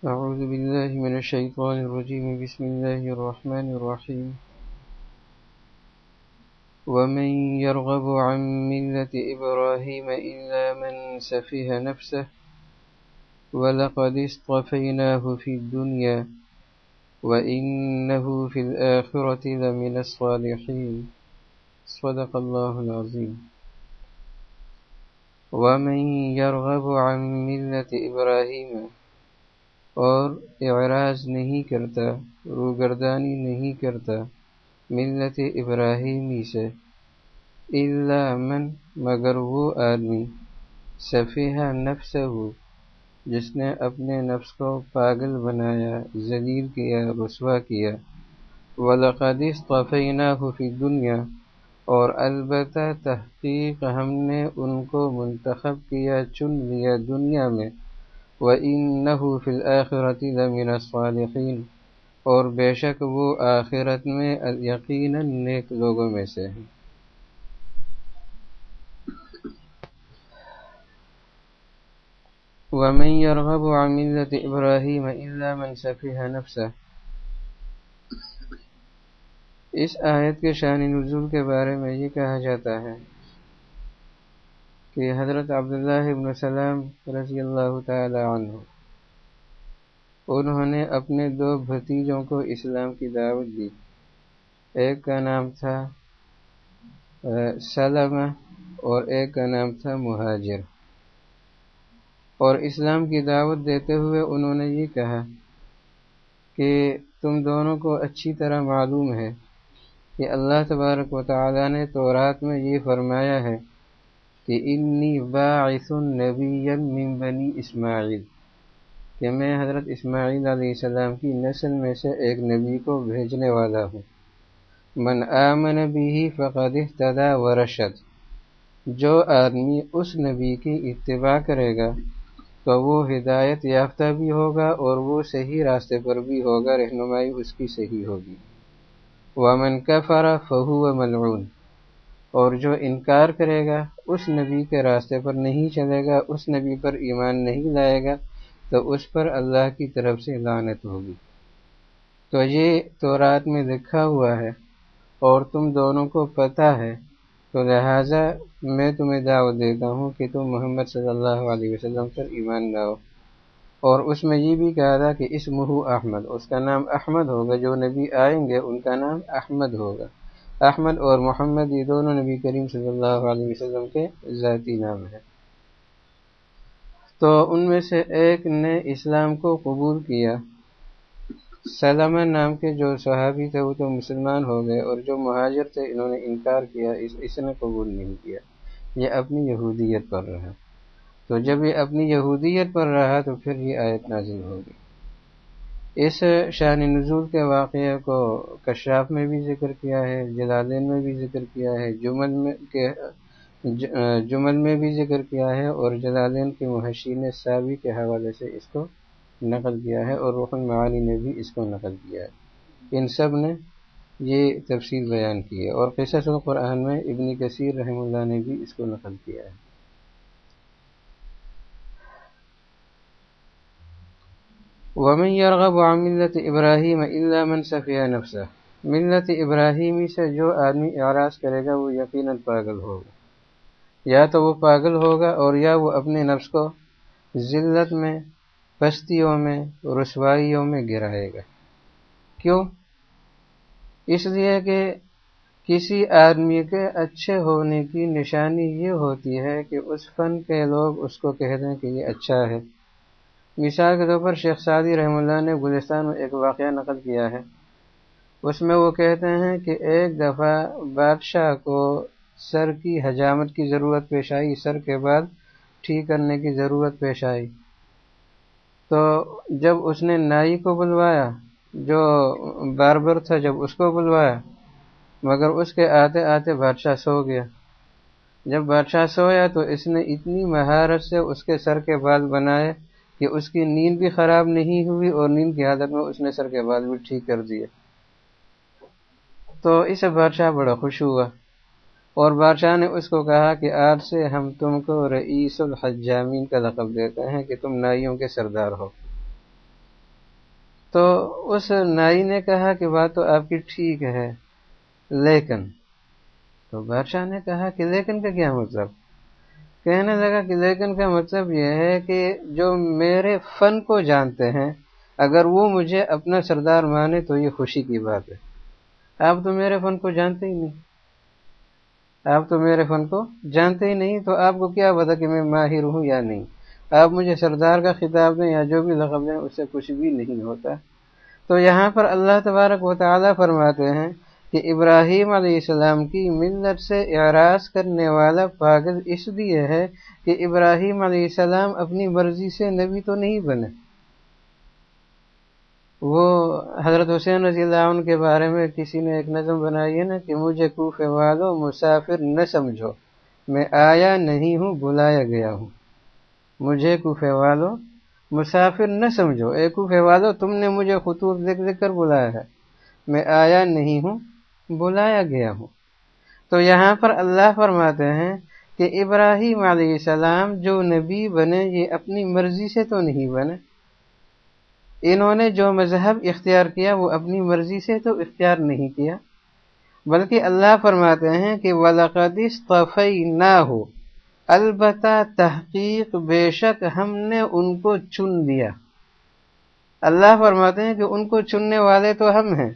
أعوذ بالله من الشيطان الرجيم. بسم الله الرحمن الرحيم. ومن يرغب عن ملة إبراهيم إلا من سفه نفسه ولقد اصطفيناه في الدنيا وإنه في الآخرة لمن الصالحين. صدق الله العظيم. ومن يرغب عن ملة إبراهيم اور اعراض نہیں کرتا، روگردانی نہیں کرتا ملت ابراہیمی سے اللہ من، مگر وہ آدمی صفیہ نفس ہو جس نے اپنے نفس کو پاگل بنایا، ذلیل کیا، رسوا کیا۔ ولقدس طفینہ فی دنیا اور البتہ تحقیق ہم نے ان کو منتخب کیا، چن لیا دنیا میں۔ وَإِنَّهُ فِي الْآخِرَةِ لَمِنَ الصَّالِحِينَ۔ اور بے شک وہ آخرت میں یقیناً نیک لوگوں میں سے ہیں۔ وَمَن يَرْغَبُ عَن مِلَّةِ إِبْرَاهِيمَ إِلَّا مَن سَفِهَ نَفْسَهُ۔ اس آیت کے شان نزول کے بارے میں یہ کہا جاتا ہے کہ حضرت عبداللہ ابن سلام رضی اللہ تعالی عنہ، انہوں نے اپنے دو بھتیجوں کو اسلام کی دعوت دی۔ ایک کا نام تھا سلمہ، اور ایک کا نام تھا مہاجر۔ اور اسلام کی دعوت دیتے ہوئے انہوں نے یہ کہا کہ تم دونوں کو اچھی طرح معلوم ہے کہ اللہ تبارک و تعالی نے تورات میں یہ فرمایا ہے کہ انی باعث نبی من بنی اسماعیل، کہ میں حضرت اسماعیل علیہ السلام کی نسل میں سے ایک نبی کو بھیجنے والا ہوں۔ من آمن بھی فقد اهتدى ورشد۔ جو آدمی اس نبی کی اتباع کرے گا تو وہ ہدایت یافتہ بھی ہوگا اور وہ صحیح راستے پر بھی ہوگا، رہنمائی اس کی صحیح ہوگی۔ ومن کفر فهو ملعون۔ اور جو انکار کرے گا، اس نبی کے راستے پر نہیں چلے گا، اس نبی پر ایمان نہیں لائے گا، تو اس پر اللہ کی طرف سے لعنت ہوگی۔ تو یہ تورات میں لکھا ہوا ہے، اور تم دونوں کو پتہ ہے، تو لہٰذا میں تمہیں دعوت دیتا ہوں کہ تم محمد صلی اللہ علیہ وسلم پر ایمان لاؤ۔ اور اس میں یہ بھی کہا تھا کہ اس مہو احمد، اس کا نام احمد ہوگا، جو نبی آئیں گے، ان کا نام احمد ہوگا۔ احمد اور محمد، یہ دونوں نبی کریم صلی اللہ علیہ وسلم کے ذاتی نام ہیں۔ تو ان میں سے ایک نے اسلام کو قبول کیا۔ سلامہ نام کے جو صحابی تھے وہ تو مسلمان ہو گئے اور جو مہاجر تھے انہوں نے انکار کیا، اس اس نے قبول نہیں کیا۔ یہ اپنی یہودیت پر رہا۔ تو جب یہ اپنی یہودیت پر رہا تو پھر یہ آیت نازل ہوگی۔ اس شان نزول کے واقعے کو کشاف میں بھی ذکر کیا ہے، جلالین میں بھی ذکر کیا ہے، جمل میں کے جمل میں بھی ذکر کیا ہے اور جلالین کے محشین صابی کے حوالے سے اس کو نقل کیا ہے اور روح المعانی نے بھی اس کو نقل کیا ہے۔ ان سب نے یہ تفصیل بیان کی ہے اور قصص القرآن میں ابن کثیر رحم اللہ نے بھی اس کو نقل کیا ہے۔ ومن يرغب عن ملت ابراہیم الا من صفیہ نفسه۔ ملت ابراہیمی سے جو آدمی اعراض کرے گا، وہ یقیناً پاگل ہوگا۔ یا تو وہ پاگل ہوگا اور یا وہ اپنے نفس کو ذلت میں پستیوں میں، رسوائیوں میں گرائے گا۔ کیوں؟ اس لیے کہ کسی آدمی کے اچھے ہونے کی نشانی یہ ہوتی ہے کہ اس فن کے لوگ اس کو کہہ دیں کہ یہ اچھا ہے۔ مثال کے طور پر شیخ سعدی رحم اللہ نے گلستان میں ایک واقعہ نقل کیا ہے۔ اس میں وہ کہتے ہیں کہ ایک دفعہ بادشاہ کو سر کی حجامت کی ضرورت پیش آئی، سر کے بعد ٹھیک کرنے کی ضرورت پیش آئی۔ تو جب اس نے نائی کو بلوایا، جو باربر تھا جب اس کو بلوایا، مگر اس کے آتے آتے بادشاہ سو گیا۔ جب بادشاہ سویا تو اس نے اتنی مہارت سے اس کے سر کے بال بنائے کہ اس کی نیند بھی خراب نہیں ہوئی اور نیند کی حالت میں اس نے سر کے بال بھی ٹھیک کر دیے تو اسے بادشاہ بڑا خوش ہوا اور بادشاہ نے اس کو کہا کہ آج سے ہم تم کو رئیس الحجامین کا لقب دیتے ہیں کہ تم نائیوں کے سردار ہو۔ تو اس نائی نے کہا کہ بات تو آپ کی ٹھیک ہے، لیکن، تو بادشاہ نے کہا کہ لیکن کا کیا مطلب؟ کہنے لگا کہ لیکن کا مطلب یہ ہے کہ جو میرے فن کو جانتے ہیں، اگر وہ مجھے اپنا سردار مانے تو یہ خوشی کی بات ہے۔ آپ تو میرے فن کو جانتے ہی نہیں۔ آپ تو میرے فن کو جانتے ہی نہیں، تو آپ کو کیا پتا کہ میں ماہر ہوں یا نہیں؟ آپ مجھے سردار کا خطاب دیں یا جو بھی لقب دیں، اس سے کچھ بھی نہیں ہوتا۔ تو یہاں پر اللہ تبارک و تعالیٰ فرماتے ہیں کہ ابراہیم علیہ السلام کی ملت سے اعراض کرنے والا پاگل اس لیے ہے کہ ابراہیم علیہ السلام اپنی مرضی سے نبی تو نہیں بنے۔ وہ حضرت حسین رضی اللہ عنہ کے بارے میں کسی نے ایک نظم بنائی ہے نا کہ مجھے کوفے والو مسافر نہ سمجھو، میں آیا نہیں ہوں، بلایا گیا ہوں۔ مجھے کوفے والو مسافر نہ سمجھو، اے کوفے والو تم نے مجھے خطوط لکھ لکھ کر بلایا ہے۔ میں آیا نہیں ہوں بلایا گیا ہوں تو یہاں پر اللہ فرماتے ہیں کہ ابراہیم علیہ السلام جو نبی بنے، یہ اپنی مرضی سے تو نہیں بنے۔ انہوں نے جو مذہب اختیار کیا، وہ اپنی مرضی سے تو اختیار نہیں کیا۔ بلکہ اللہ فرماتے ہیں کہ ولاقدس طفی نہ ہو البتہ تحقیق بے شک ہم نے ان کو چن لیا۔ اللہ فرماتے ہیں کہ ان کو چننے والے تو ہم ہیں۔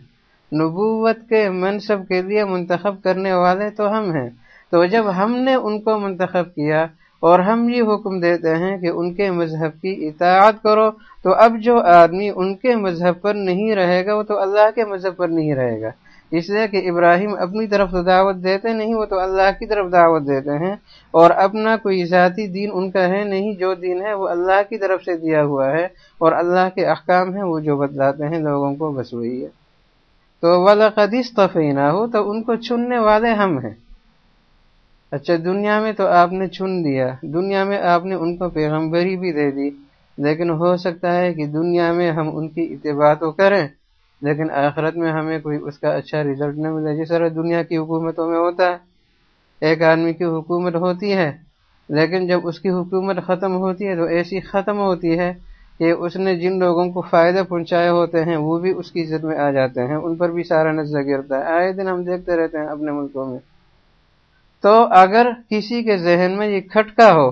نبوت کے منصب کے لیے منتخب کرنے والے تو ہم ہیں۔ تو جب ہم نے ان کو منتخب کیا اور ہم یہ حکم دیتے ہیں کہ ان کے مذہب کی اطاعت کرو، تو اب جو آدمی ان کے مذہب پر نہیں رہے گا، وہ تو اللہ کے مذہب پر نہیں رہے گا۔ اس لیے کہ ابراہیم اپنی طرف تو دعوت دیتے نہیں، وہ تو اللہ کی طرف دعوت دیتے ہیں۔ اور اپنا کوئی ذاتی دین ان کا ہے نہیں، جو دین ہے وہ اللہ کی طرف سے دیا ہوا ہے اور اللہ کے احکام ہیں، وہ جو بتلاتے ہیں لوگوں کو، بس وہی ہے۔ تو ولاقدیس تفینہ ہو تو ان کو چننے والے ہم ہیں۔ اچھا دنیا میں تو آپ نے چن دیا دنیا میں آپ نے ان کو پیغمبری بھی دے دی، لیکن ہو سکتا ہے کہ دنیا میں ہم ان کی اتباع تو کریں، لیکن آخرت میں ہمیں کوئی اس کا اچھا رزلٹ نہ ملے۔ جس طرح دنیا کی حکومتوں میں ہوتا ہے، ایک آدمی کی حکومت ہوتی ہے، لیکن جب اس کی حکومت ختم ہوتی ہے تو ایسی ختم ہوتی ہے کہ اس نے جن لوگوں کو فائدہ پہنچائے ہوتے ہیں، وہ بھی اس کی عزت میں آ جاتے ہیں۔ ان پر بھی سارا نظر گرتا ہے۔ آئے دن ہم دیکھتے رہتے ہیں اپنے ملکوں میں۔ تو اگر کسی کے ذہن میں یہ کھٹکا ہو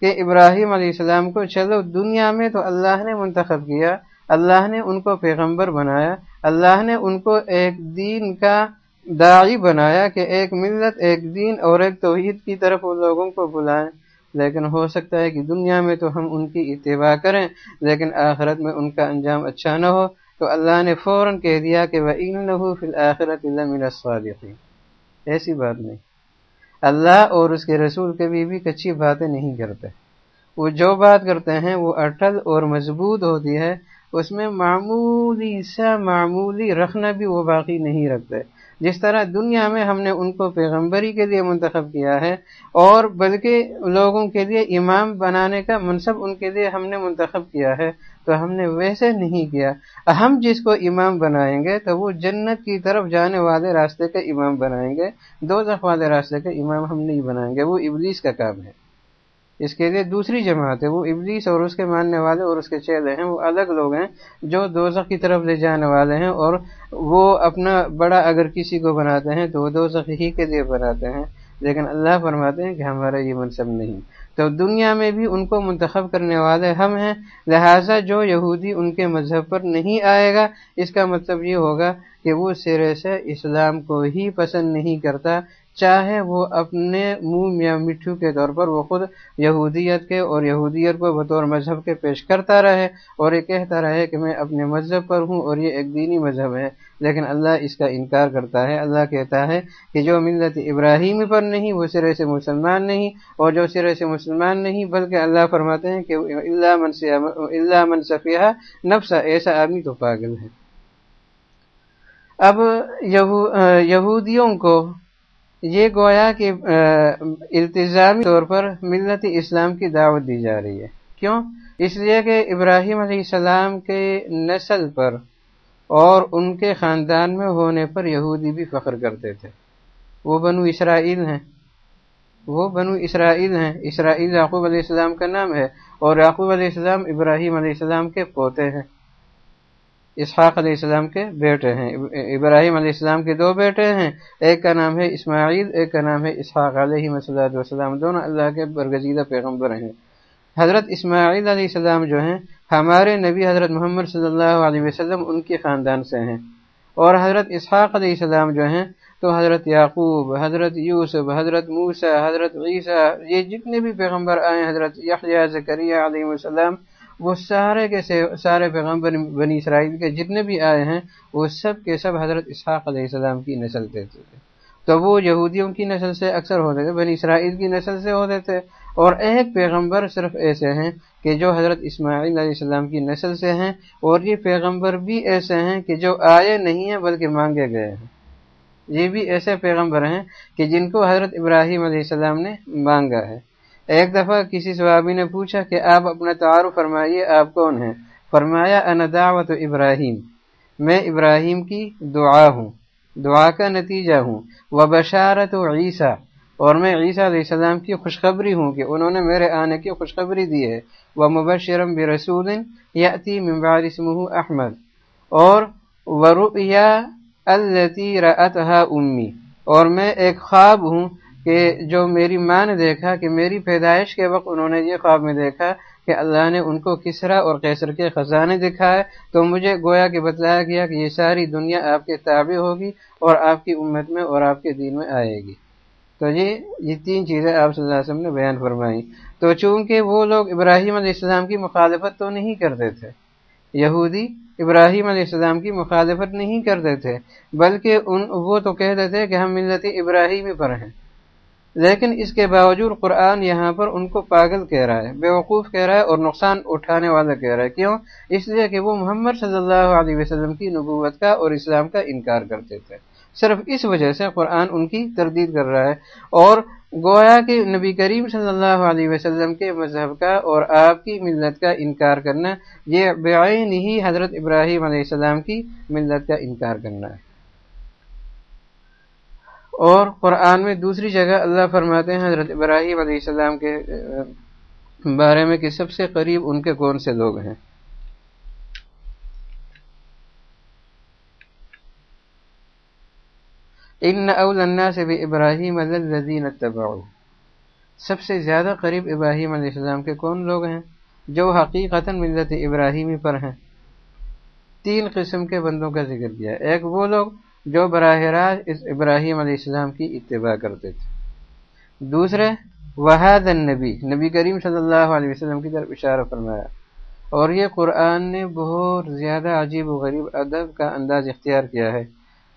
کہ ابراہیم علیہ السلام کو چلو دنیا میں تو اللہ نے منتخب کیا، اللہ نے ان کو پیغمبر بنایا، اللہ نے ان کو ایک دین کا داعی بنایا کہ ایک ملت، ایک دین اور ایک توحید کی طرف وہ لوگوں کو بلائیں۔ لیکن ہو سکتا ہے کہ دنیا میں تو ہم ان کی اتباع کریں، لیکن آخرت میں ان کا انجام اچھا نہ ہو۔ تو اللہ نے فوراً کہہ دیا کہ وہ آخرت ایسی بات نہیں۔ اللہ اور اس کے رسول کبھی بھی کچی باتیں نہیں کرتے۔ وہ جو بات کرتے ہیں وہ اٹل اور مضبوط ہوتی ہے۔ اس میں معمولی سا معمولی رکھنا بھی وہ باقی نہیں رکھتے۔ جس طرح دنیا میں ہم نے ان کو پیغمبری کے لیے منتخب کیا ہے اور بلکہ لوگوں کے لیے امام بنانے کا منصب ان کے لیے ہم نے منتخب کیا ہے، تو ہم نے ویسے نہیں کیا۔ ہم جس کو امام بنائیں گے تو وہ جنت کی طرف جانے والے راستے کا امام بنائیں گے دو والے راستے کا امام ہم نہیں بنائیں گے، وہ ابلیس کا کام ہے۔ اس کے لیے دوسری جماعت ہے، وہ ابلیس اور اس کے ماننے والے اور اس کے چیلے ہیں، وہ الگ لوگ ہیں جو دوزخ کی طرف لے جانے والے ہیں اور وہ اپنا بڑا اگر کسی کو بناتے ہیں تو وہ دوزخ ہی کے لیے بناتے ہیں۔ لیکن اللہ فرماتے ہیں کہ ہمارا یہ منصب نہیں۔ تو دنیا میں بھی ان کو منتخب کرنے والے ہم ہیں، لہٰذا جو یہودی ان کے مذہب پر نہیں آئے گا، اس کا مطلب یہ ہوگا کہ وہ سرے سے اسلام کو ہی پسند نہیں کرتا چاہے وہ اپنے منہ یا مٹھو کے طور پر وہ خود یہودیت کے اور یہودیت کو بطور مذہب کے پیش کرتا رہے اور یہ کہتا رہے کہ میں اپنے مذہب پر ہوں اور یہ ایک دینی مذہب ہے۔ لیکن اللہ اس کا انکار کرتا ہے۔ اللہ کہتا ہے کہ جو ملت ابراہیم پر نہیں، وہ سرے سے مسلمان نہیں اور جو سرے سے مسلمان نہیں، بلکہ اللہ فرماتے ہیں کہ اللہ منصفیہ نفسا، ایسا آدمی تو پاگل ہے۔ اب یہودیوں کو یہ گویا کہ التظامی طور پر ملت اسلام کی دعوت دی جا رہی ہے۔ کیوں؟ اس لیے کہ ابراہیم علیہ السلام کے نسل پر اور ان کے خاندان میں ہونے پر یہودی بھی فخر کرتے تھے۔ وہ بنو اسرائیل ہیں۔ وہ بنو اسرائیل ہیں۔ اسرائیل یعقوب علیہ السلام کا نام ہے اور یعقوب علیہ السلام ابراہیم علیہ السلام کے پوتے ہیں۔ اسحاق علیہ السلام کے بیٹے ہیں۔ ابراہیم علیہ السلام کے دو بیٹے ہیں۔ ایک کا نام ہے اسماعیل، ایک کا نام ہے اسحاق علیہ وسلم دونوں اللہ کے برگزیدہ پیغمبر ہیں۔ حضرت اسماعیل علیہ السلام جو ہیں، ہمارے نبی حضرت محمد صلی اللہ علیہ وسلم ان کے خاندان سے ہیں۔ اور حضرت اسحاق علیہ السلام جو ہیں، تو حضرت یعقوب، حضرت یوسف، حضرت موسیٰ، حضرت عیسیٰ، یہ جتنے بھی پیغمبر آئے، حضرت یحییٰ زکریہ علیہ السلام وہ سارے کے سارے پیغمبر بنی اسرائیل کے جتنے بھی آئے ہیں، وہ سب کے سب حضرت اسحاق علیہ السلام کی نسل تھے۔ تو وہ یہودیوں کی نسل سے اکثر ہوتے تھے، بنی اسرائیل کی نسل سے ہوتے تھے۔ اور ایک پیغمبر صرف ایسے ہیں کہ جو حضرت اسماعیل علیہ السلام کی نسل سے ہیں، اور یہ پیغمبر بھی ایسے ہیں کہ جو آئے نہیں ہیں بلکہ مانگے گئے ہیں۔ یہ بھی ایسے پیغمبر ہیں کہ جن کو حضرت ابراہیم علیہ السلام نے مانگا ہے۔ ایک دفعہ کسی صحابی نے پوچھا کہ آپ اپنا تعارف فرمائیے، آپ کون ہیں؟ فرمایا، انا دعوت ابراہیم۔ میں ابراہیم کی دعا ہوں، دعا کا نتیجہ ہوں۔ وہ بشارت و عیسیٰ۔ اور میں عیسیٰ علیہ السلام کی خوشخبری ہوں کہ انہوں نے میرے آنے کی خوشخبری دی ہے۔ وہ مبشرم برسول یاتی ممبار اسمہ احمد۔ اور ورؤیا التی رأتها امی۔ اور میں ایک خواب ہوں کہ جو میری ماں نے دیکھا، کہ میری پیدائش کے وقت انہوں نے یہ خواب میں دیکھا کہ اللہ نے ان کو کسرا اور کیسر کے خزانے دکھائے، تو مجھے گویا کہ بتلایا گیا کہ یہ ساری دنیا آپ کے تابع ہوگی اور آپ کی امت میں اور آپ کے دین میں آئے گی۔ تو یہ یہ تین چیزیں آپ صلی اللہ علیہ وسلم نے بیان فرمائی تو چونکہ وہ لوگ ابراہیم علیہ السلام کی مخالفت تو نہیں کرتے تھے، یہودی ابراہیم علیہ السلام کی مخالفت نہیں کرتے تھے، بلکہ ان، وہ تو کہتے تھے کہ ہم ملت ابراہیمی پر ہیں۔ لیکن اس کے باوجود قرآن یہاں پر ان کو پاگل کہہ رہا ہے بیوقوف کہہ رہا ہے اور نقصان اٹھانے والا کہہ رہا ہے۔ کیوں؟ اس لیے کہ وہ محمد صلی اللہ علیہ وسلم کی نبوت کا اور اسلام کا انکار کرتے تھے۔ صرف اس وجہ سے قرآن ان کی تردید کر رہا ہے۔ اور گویا کہ نبی کریم صلی اللہ علیہ وسلم کے مذہب کا اور آپ کی ملت کا انکار کرنا، یہ بعین ہی حضرت ابراہیم علیہ السلام کی ملت کا انکار کرنا ہے۔ اور قرآن میں دوسری جگہ اللہ فرماتے ہیں حضرت ابراہیم علیہ السلام کے بارے میں کہ سب سے قریب ان کے کون سے لوگ ہیں؟ ان اول الناس بھی ابراہیم الذین اتبعوا سب سے زیادہ قریب ابراہیم علیہ السلام کے کون لوگ ہیں؟ جو حقیقتا ملت ابراہیمی پر ہیں۔ تین قسم کے بندوں کا ذکر کیا۔ ایک وہ لوگ جو براہ راست اس ابراہیم علیہ السلام کی اتباع کرتے تھے۔ دوسرے وحاد النبی نبی کریم صلی اللہ علیہ وسلم کی طرف اشارہ فرمایا۔ اور یہ قرآن نے بہت زیادہ عجیب و غریب ادب کا انداز اختیار کیا ہے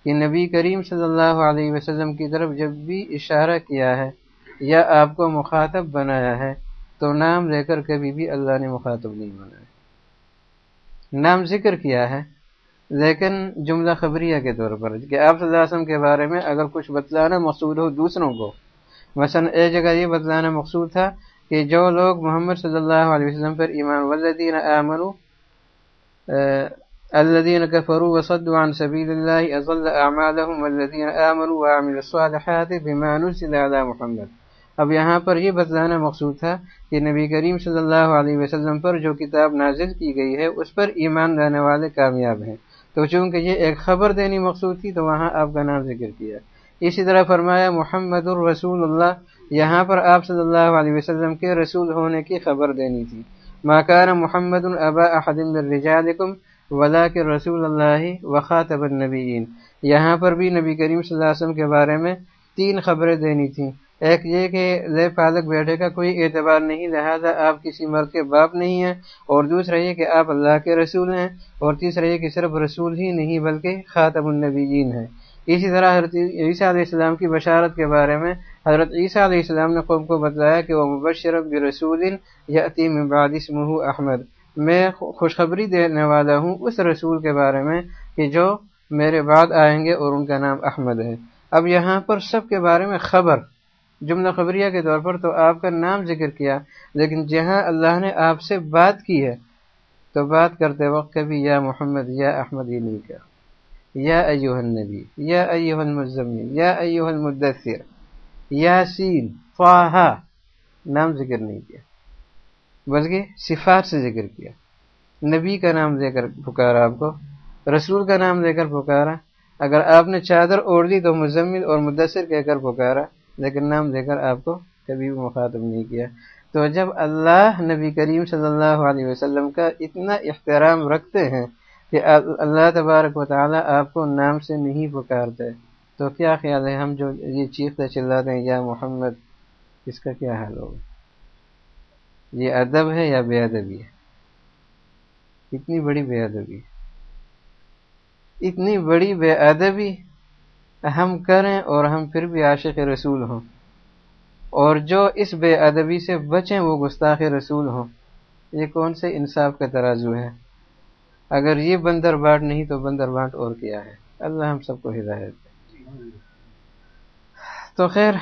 کہ نبی کریم صلی اللہ علیہ وسلم کی طرف جب بھی اشارہ کیا ہے یا آپ کو مخاطب بنایا ہے تو نام لے کر کبھی بھی اللہ نے مخاطب نہیں بنایا۔ نام ذکر کیا ہے لیکن جملہ خبریہ کے طور پر کہ آپ صلی اللہ علیہ وسلم کے بارے میں اگر کچھ بتلانا مقصود ہو دوسروں کو۔ مثلا ایک جگہ یہ بتلانا مقصود تھا کہ جو لوگ محمد صلی اللہ علیہ وسلم پر ایمان والذین آمنوا الذين كفروا وصدوا عن سبيل الله أضل أعمالهم والذين آمنوا وعملوا الصالحات بما نزل على محمد۔ اب یہاں پر یہ بتلانا مقصود تھا کہ نبی کریم صلی اللہ علیہ وسلم پر جو کتاب نازل کی گئی ہے، اس پر ایمان لانے والے کامیاب ہیں۔ تو چونکہ یہ ایک خبر دینی مقصود تھی، تو وہاں آپ کا نام ذکر کیا۔ اسی طرح فرمایا، محمد الرسول اللہ یہاں پر آپ صلی اللہ علیہ وسلم کے رسول ہونے کی خبر دینی تھی۔ ماکان محمد البا احدم الرجالکم ولا کے رسول اللہ وخاطب النبیین یہاں پر بھی نبی کریم صلی اللہ علیہ وسلم کے بارے میں تین خبریں دینی تھیں۔ ایک یہ کہ لے پالک بیٹے کا کوئی اعتبار نہیں، لہذا آپ کسی مرد کے باپ نہیں ہیں۔ اور دوسرا یہ کہ آپ اللہ کے رسول ہیں۔ اور تیسرا یہ کہ صرف رسول ہی نہیں، بلکہ خاطب النبیین ہیں۔ اسی طرح حضرت عیسیٰ علیہ السلام کی بشارت کے بارے میں حضرت عیسیٰ علیہ السلام نے قوم کو بتلایا کہ وہ مبشر برسول یا بعد اسمہ احمد۔ میں خوشخبری دینے والا ہوں اس رسول کے بارے میں کہ جو میرے بعد آئیں گے اور ان کا نام احمد ہے۔ اب یہاں پر سب کے بارے میں خبر جملہ خبریہ کے طور پر تو آپ کا نام ذکر کیا، لیکن جہاں اللہ نے آپ سے بات کی ہے، تو بات کرتے وقت کبھی یا محمد، یا احمد، یہ نہیں کہا یا ایوہ النبی، یا ایوہ المزمین یا ایوہ المدثر، یاسین فاہا نام ذکر نہیں کیا، بلکہ صفات سے ذکر کیا۔ نبی کا نام دے کر پکارا آپ کو، رسول کا نام لے کر پکارا۔ اگر آپ نے چادر اوڑھ دی تو مزمل اور مدثر کہہ کر پکارا۔ لیکن نام لے کر آپ کو کبھی بھی مخاطب نہیں کیا۔ تو جب اللہ نبی کریم صلی اللہ علیہ وسلم کا اتنا احترام رکھتے ہیں کہ اللہ تبارک و تعالیٰ آپ کو نام سے نہیں پکارتے، تو کیا خیال ہے ہم جو یہ چیختے چلاتے ہیں، یا محمد، اس کا کیا حال ہوگا؟ یہ ادب ہے یا بے ادبی ہے؟ اتنی بڑی بے ادبی۔ اتنی بڑی بے ادبی ہم کریں اور ہم پھر بھی عاشق رسول ہوں۔ اور جو اس بے ادبی سے بچیں وہ گستاخ رسول ہوں۔ یہ کون سے انصاف کا ترازو ہے؟ اگر یہ بندر باٹ نہیں تو بندر باٹ اور کیا ہے؟ اللہ ہم سب کو ہدایت تو خیر،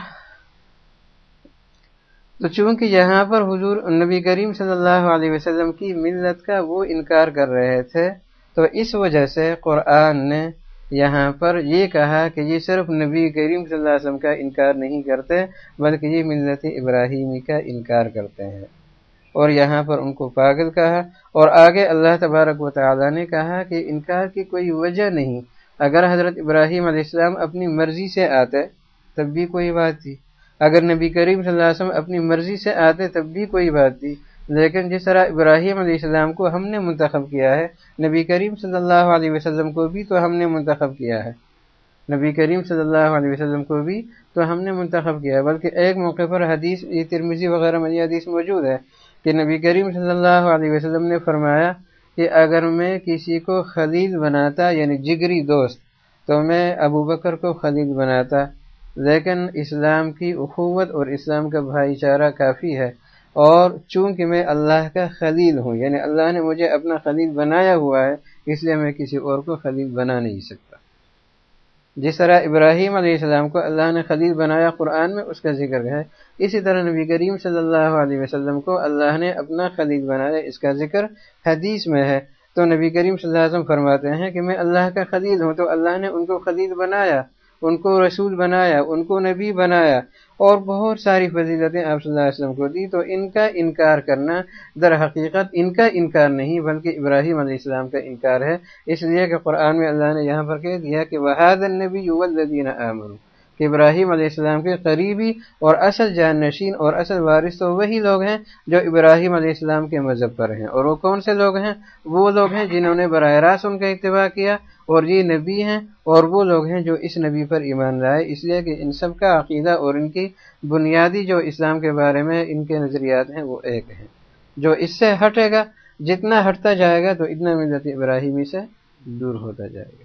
تو چونکہ یہاں پر حضور نبی کریم صلی اللہ علیہ وسلم کی ملت کا وہ انکار کر رہے تھے، تو اس وجہ سے قرآن نے یہاں پر یہ کہا کہ یہ صرف نبی کریم صلی اللہ علیہ وسلم کا انکار نہیں کرتے، بلکہ یہ ملت ابراہیمی کا انکار کرتے ہیں۔ اور یہاں پر ان کو پاگل کہا، اور آگے اللہ تبارک و تعالی نے کہا کہ انکار کی کوئی وجہ نہیں۔ اگر حضرت ابراہیم علیہ السلام اپنی مرضی سے آتے، تب بھی کوئی بات تھی۔ اگر نبی کریم صلی اللہ علیہ وسلم اپنی مرضی سے آتے، تب بھی کوئی بات تھی۔ لیکن جس طرح ابراہیم علیہ السلام کو ہم نے منتخب کیا ہے، نبی کریم صلی اللہ علیہ وسلم کو بھی تو ہم نے منتخب کیا ہے۔ نبی کریم صلی اللہ علیہ وسلم کو بھی تو ہم نے منتخب کیا ہے۔ بلکہ ایک موقع پر حدیث، یہ ترمیزی وغیرہ میں یہ حدیث موجود ہے کہ نبی کریم صلی اللہ علیہ وسلم نے فرمایا کہ اگر میں کسی کو خلید بناتا یعنی جگری دوست، تو میں ابو بکر کو خلید بناتا۔ لیکن اسلام کی اخوت اور اسلام کا بھائی چارہ کافی ہے۔ اور چونکہ میں اللہ کا خلیل ہوں یعنی اللہ نے مجھے اپنا خلیل بنایا ہوا ہے، اس لیے میں کسی اور کو خلیل بنا نہیں سکتا۔ جس طرح ابراہیم علیہ السلام کو اللہ نے خلیل بنایا قرآن میں، اس کا ذکر ہے۔ اسی طرح نبی کریم صلی اللہ علیہ وسلم کو اللہ نے اپنا خلیل بنایا، اس کا ذکر حدیث میں ہے۔ تو نبی کریم صلی اللہ علیہ وسلم فرماتے ہیں کہ میں اللہ کا خلیل ہوں، تو اللہ نے ان کو خلیل بنایا۔ ان کو رسول بنایا، ان کو نبی بنایا اور بہت ساری فضیلتیں آپ صلی اللہ علیہ وسلم کو دی۔ تو ان کا انکار کرنا در حقیقت ان کا انکار نہیں، بلکہ ابراہیم علیہ السلام کا انکار ہے۔ اس لیے کہ قرآن میں اللہ نے یہاں پر کہہ دیا کہ وحاد النبی والذین آمنوا۔ کہ ابراہیم علیہ السلام کے قریبی اور اصل جان نشین اور اصل وارث تو وہی لوگ ہیں جو ابراہیم علیہ السلام کے مذہب پر ہیں۔ اور وہ کون سے لوگ ہیں؟ وہ لوگ ہیں جنہوں نے براہ راست ان کا اتباع کیا۔ اور یہ نبی ہیں اور وہ لوگ ہیں جو اس نبی پر ایمان لائے۔ اس لیے کہ ان سب کا عقیدہ اور ان کی بنیادی جو اسلام کے بارے میں ان کے نظریات ہیں وہ ایک ہیں۔ جو اس سے ہٹے گا، جتنا ہٹتا جائے گا تو اتنا ملت ابراہیمی سے دور ہوتا جائے گا۔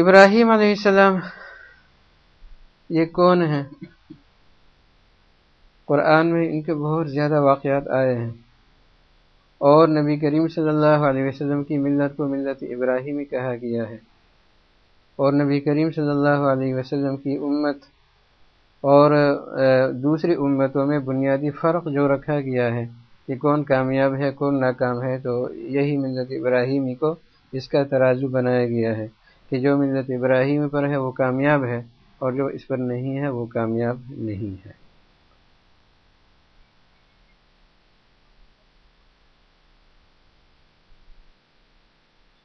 ابراہیم علیہ السلام، یہ کون ہیں؟ قرآن میں ان کے بہت زیادہ واقعات آئے ہیں۔ اور نبی کریم صلی اللہ علیہ وسلم کی ملت کو ملت ابراہیمی کہا گیا ہے۔ اور نبی کریم صلی اللہ علیہ وسلم کی امت اور دوسری امتوں میں بنیادی فرق جو رکھا گیا ہے کہ کون کامیاب ہے، کون ناکام ہے، تو یہی ملت ابراہیمی کو اس کا ترازو بنایا گیا ہے کہ جو ملت ابراہیم پر ہے وہ کامیاب ہے اور جو اس پر نہیں ہے وہ کامیاب نہیں ہے۔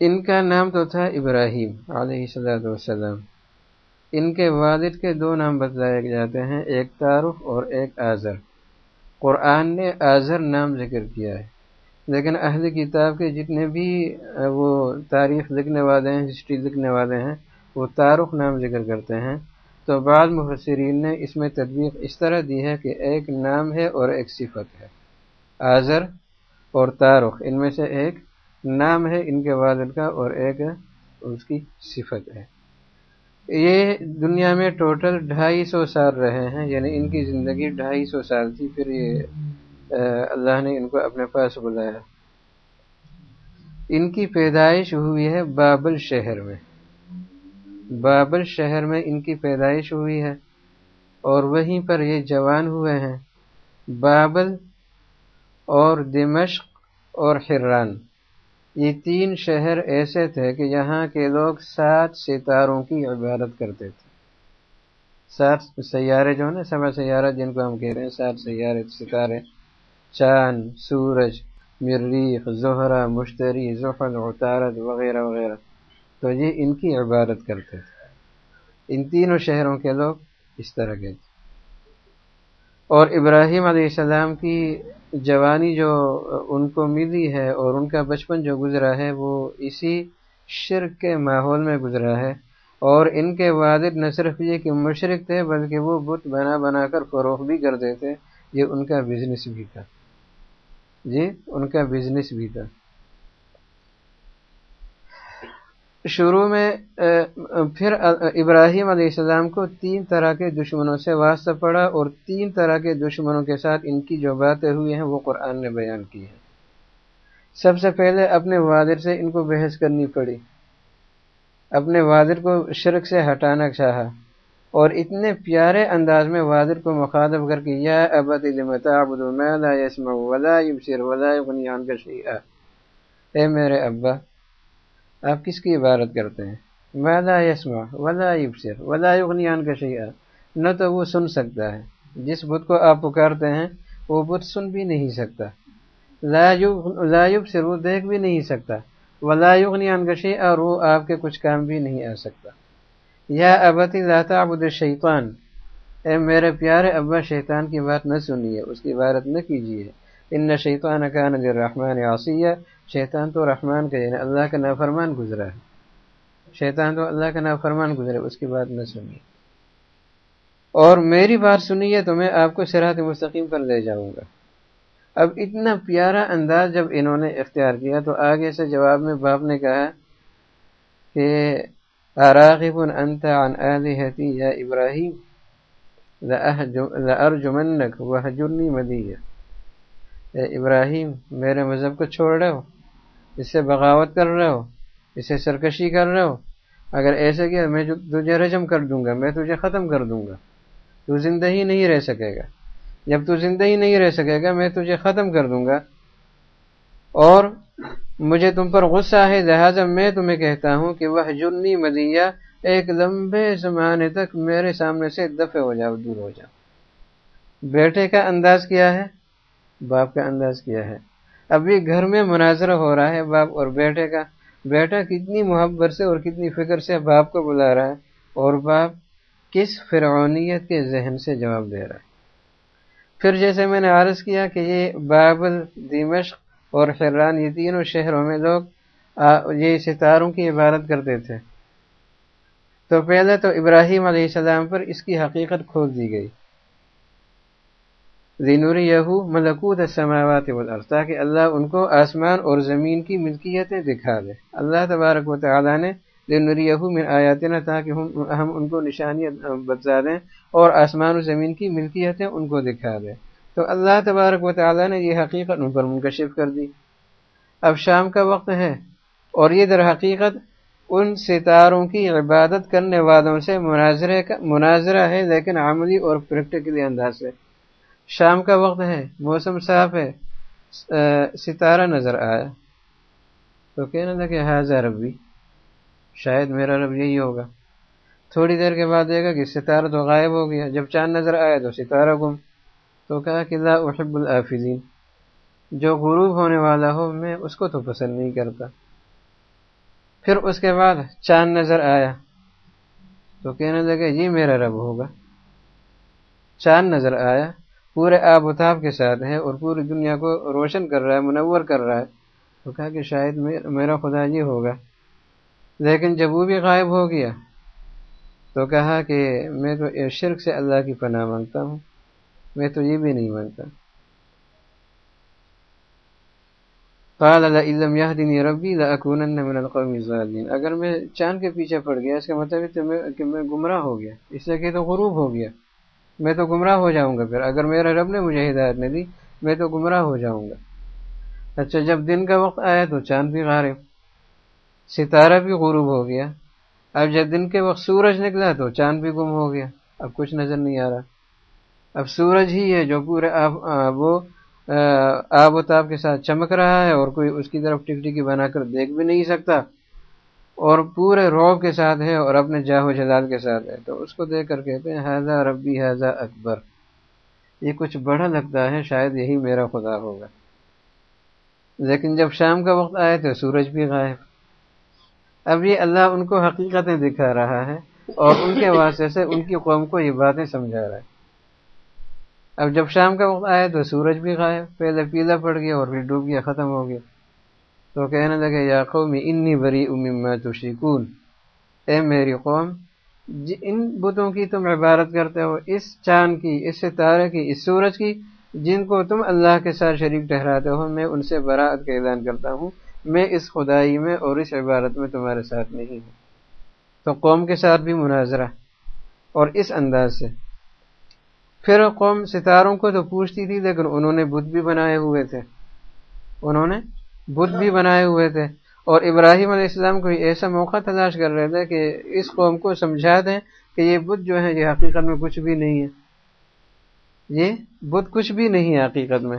ان کا نام تو تھا ابراہیم، علیہ صلاحت وسلم ان کے والد کے دو نام بتلائے جاتے ہیں، ایک تعارف اور ایک آذر۔ قرآن نے آذر نام ذکر کیا ہے۔ لیکن اہل کتاب کے جتنے بھی وہ تاریخ لکھنے والے ہیں، ہسٹری لکھنے والے ہیں، وہ تعارف نام ذکر کرتے ہیں۔ تو بعض مفسرین نے اس میں تدبیق اس طرح دی ہے کہ ایک نام ہے اور ایک صفت ہے۔ آذر اور تارخ ان میں سے ایک نام ہے ان کے والد کا اور ایک اس کی صفت ہے۔ یہ دنیا میں ٹوٹل ڈھائی سو سال رہے ہیں یعنی ان کی زندگی ڈھائی سو سال تھی، پھر یہ اللہ نے ان کو اپنے پاس بلایا۔ ان کی پیدائش ہوئی ہے بابل شہر میں۔ بابل شہر میں ان کی پیدائش ہوئی ہے اور وہیں پر یہ جوان ہوئے ہیں۔ بابل اور دمشق اور حران یہ تین شہر ایسے تھے کہ یہاں کے لوگ سات ستاروں کی عبادت کرتے تھے۔ سات سیارے جو ہیں نا سما سیارہ جن کو ہم کہہ رہے ہیں، سات سیارے، ستارے۔ چاند، سورج، مریخ، زہرہ، مشتری، زحل، عطارد وغیرہ وغیرہ۔ تو یہ ان کی عبادت کرتے تھے۔ ان تینوں شہروں کے لوگ اس طرح کے تھے۔ اور ابراہیم علیہ السلام کی جوانی جو ان کو ملی ہے اور ان کا بچپن جو گزرا ہے، وہ اسی شرک کے ماحول میں گزرا ہے۔ اور ان کے والد نہ صرف یہ کہ مشرق تھے، بلکہ وہ بت بنا بنا کر فروغ بھی کرتے تھے یہ ان کا بزنس بھی تھا۔ جی ان کا بزنس بھی تھا۔ شروع میں پھر ابراہیم علیہ السلام کو تین طرح کے دشمنوں سے واسطہ پڑا اور تین طرح کے دشمنوں کے ساتھ ان کی جو باتیں ہوئی ہیں وہ قرآن نے بیان کی ہیں۔ سب سے پہلے اپنے والد سے ان کو بحث کرنی پڑی۔ اپنے والد کو شرک سے ہٹانا چاہا اور اتنے پیارے انداز میں والد کو مخاطب کر کے، یا ابت لا يسمع ولا يبصر ولا يغني عنك شيئا۔ اے میرے ابا آپ کس کی عبادت کرتے ہیں؟ ولا يسمع ولا يبصر ولا يغني عنك شيئا، نہ تو وہ سن سکتا ہے۔ جس بت کو آپ پکارتے ہیں، وہ بت سن بھی نہیں سکتا۔ لا يبصر، وہ دیکھ بھی نہیں سکتا۔ ولا يغني عنك شيئا، اور وہ آپ کے کچھ کام بھی نہیں آ سکتا۔ یا ابتی ذات ابود شیطان اے میرے پیارے ابا، شیطان کی بات نہ سنیے، اس کی عبارت نہ کیجیے۔ ان شیطان کا نظر رحمان عاصیہ شیطان تو رحمان کا یعنی اللہ کا نافرمان گزرا ہے۔ شیطان تو اللہ کا نافرمان گزرا اس کی بات نہ سنیے۔ اور میری بات سنیے تو میں آپ کو سراط مستقیم پر لے جاؤں گا۔ اب اتنا پیارا انداز جب انہوں نے اختیار کیا تو آگے سے جواب میں باپ نے کہا کہ اراغب انت عن آلهتي یا ابراہیم لأرجمنک وحجرنی مدیہ۔ اے ابراہیم، میرے مذہب کو چھوڑ رہے ہو؟ اس سے بغاوت کر رہے ہو، اس سے سرکشی کر رہے ہو۔ اگر ایسے کیا میں تجھے رجم کر دوں گا، میں تجھے ختم کر دوں گا، تو زندہ ہی نہیں رہ سکے گا۔ جب تو زندہ ہی نہیں رہ سکے گا، میں تجھے ختم کر دوں گا۔ اور مجھے تم پر غصہ ہے، لہٰذا میں تمہیں کہتا ہوں کہ وہ جنی مدیہ، ایک لمبے زمانے تک میرے سامنے سے دفع ہو جاؤ، دور ہو جاؤ۔ بیٹے کا انداز کیا ہے؟ باپ کا انداز کیا ہے؟ ابھی گھر میں مناظرہ ہو رہا ہے باپ اور بیٹے کا۔ بیٹا کتنی محبت سے اور کتنی فکر سے باپ کو بلا رہا ہے اور باپ کس فرعونیت کے ذہن سے جواب دے رہا ہے۔ پھر جیسے میں نے عرض کیا کہ یہ بابل، دمشق اور حران یہ تینوں شہروں میں لوگ یہ ستاروں کی عبادت کرتے تھے۔ تو پہلے تو ابراہیم علیہ السلام پر اس کی حقیقت کھول دی گئی۔ زینوری یہو ملکوت السماوات والارض تاکہ اللہ ان کو آسمان اور زمین کی ملکیتیں دکھا دے۔ اللہ تبارک و تعالی نے زینوری یہو من آیاتنا، تاکہ ہم ان کو نشانیاں بتا دیں اور آسمان و زمین کی ملکیتیں ان کو دکھا دیں۔ تو اللہ تبارک و تعالیٰ نے یہ حقیقت ان پر منکشف کر دی۔ اب شام کا وقت ہے اور یہ در حقیقت ان ستاروں کی عبادت کرنے والوں سے کا، مناظرہ ہے، لیکن عملی اور پریکٹیکلی انداز سے۔ شام کا وقت ہے، موسم صاف ہے ستارہ نظر آیا۔ تو کہنا تھا کہ حاضر ربی، شاید میرا رب یہی ہوگا۔ تھوڑی دیر کے بعد دیکھا کہ ستارہ تو غائب ہو گیا۔ جب چاند نظر آیا تو ستارہ گم۔ تو کہا کہ لا احب الافذین جو غروب ہونے والا ہو، میں اس کو تو پسند نہیں کرتا۔ پھر اس کے بعد چاند نظر آیا۔ تو کہنے لگا، یہ میرا رب ہوگا۔ چاند نظر آیا۔ پورے آب و تاب کے ساتھ ہے اور پوری دنیا کو روشن کر رہا ہے، منور کر رہا ہے۔ تو کہا کہ شاید میرا خدا یہ ہوگا۔ لیکن جب وہ بھی غائب ہو گیا، تو کہا کہ میں تو شرک سے اللہ کی پناہ مانگتا ہوں۔ میں تو یہ بھی نہیں مانتا۔ قال لئن يهدني ربي لاكونن من القوم الظالمين. اگر میں چاند کے پیچھے پڑ گیا، اس کا مطلب ہے کہ میں گمراہ ہو گیا۔ اس سے کہ تو غروب ہو گیا۔ میں تو گمراہ ہو جاؤں گا پھر۔ اگر میرا رب نے مجھے ہدایت نہیں دی، میں تو گمراہ ہو جاؤں گا۔ اچھا جب دن کا وقت آیا تو چاند بھی غارب، ستارہ بھی غروب ہو گیا۔ اب جب دن کے وقت سورج نکلا تو چاند بھی گم ہو گیا۔ اب کچھ نظر نہیں آ رہا۔ اب سورج ہی ہے جو پورے آب وہ آب و تاب کے ساتھ چمک رہا ہے اور کوئی اس کی طرف ٹک بنا کر دیکھ بھی نہیں سکتا۔ اور پورے روب کے ساتھ ہے اور اپنے جاہو جلال کے ساتھ ہے۔ تو اس کو دیکھ کر کہتے ہیں حضا ربی حضا اکبر۔ یہ کچھ بڑا لگتا ہے، شاید یہی میرا خدا ہوگا۔ لیکن جب شام کا وقت آئے تو سورج بھی غائب۔ اب یہ اللہ ان کو حقیقتیں دکھا رہا ہے اور ان کے واسطے سے ان کی قوم کو یہ باتیں سمجھا رہا ہے۔ اب جب شام کا وقت آئے تو سورج بھی غائب، پہلے پیلا پڑ گیا اور پھر ڈوب گیا، ختم ہو گیا۔ تو کہنے لگے، یا قوم انی بری اما تشکون اے میری قوم جی، ان بتوں کی تم عبارت کرتے ہو، اس چاند کی، اس ستارے کی، اس سورج کی، جن کو تم اللہ کے ساتھ شریک ٹھہراتے ہو، میں ان سے براعت کا اعلان کرتا ہوں۔ میں اس خدائی میں اور اس عبارت میں تمہارے ساتھ نہیں ہوں۔ تو قوم کے ساتھ بھی مناظرہ اور اس انداز سے۔ پھر قوم ستاروں کو تو پوچھتی تھی، لیکن انہوں نے بدھ بھی بنائے ہوئے تھے۔ انہوں نے بدھ بھی بنائے ہوئے تھے۔ اور ابراہیم علیہ السلام کو ایسا موقع تلاش کر رہے تھے کہ اس قوم کو سمجھا دیں کہ یہ بدھ جو ہے یہ حقیقت میں کچھ بھی نہیں ہے۔ یہ بدھ کچھ بھی نہیں ہے حقیقت میں۔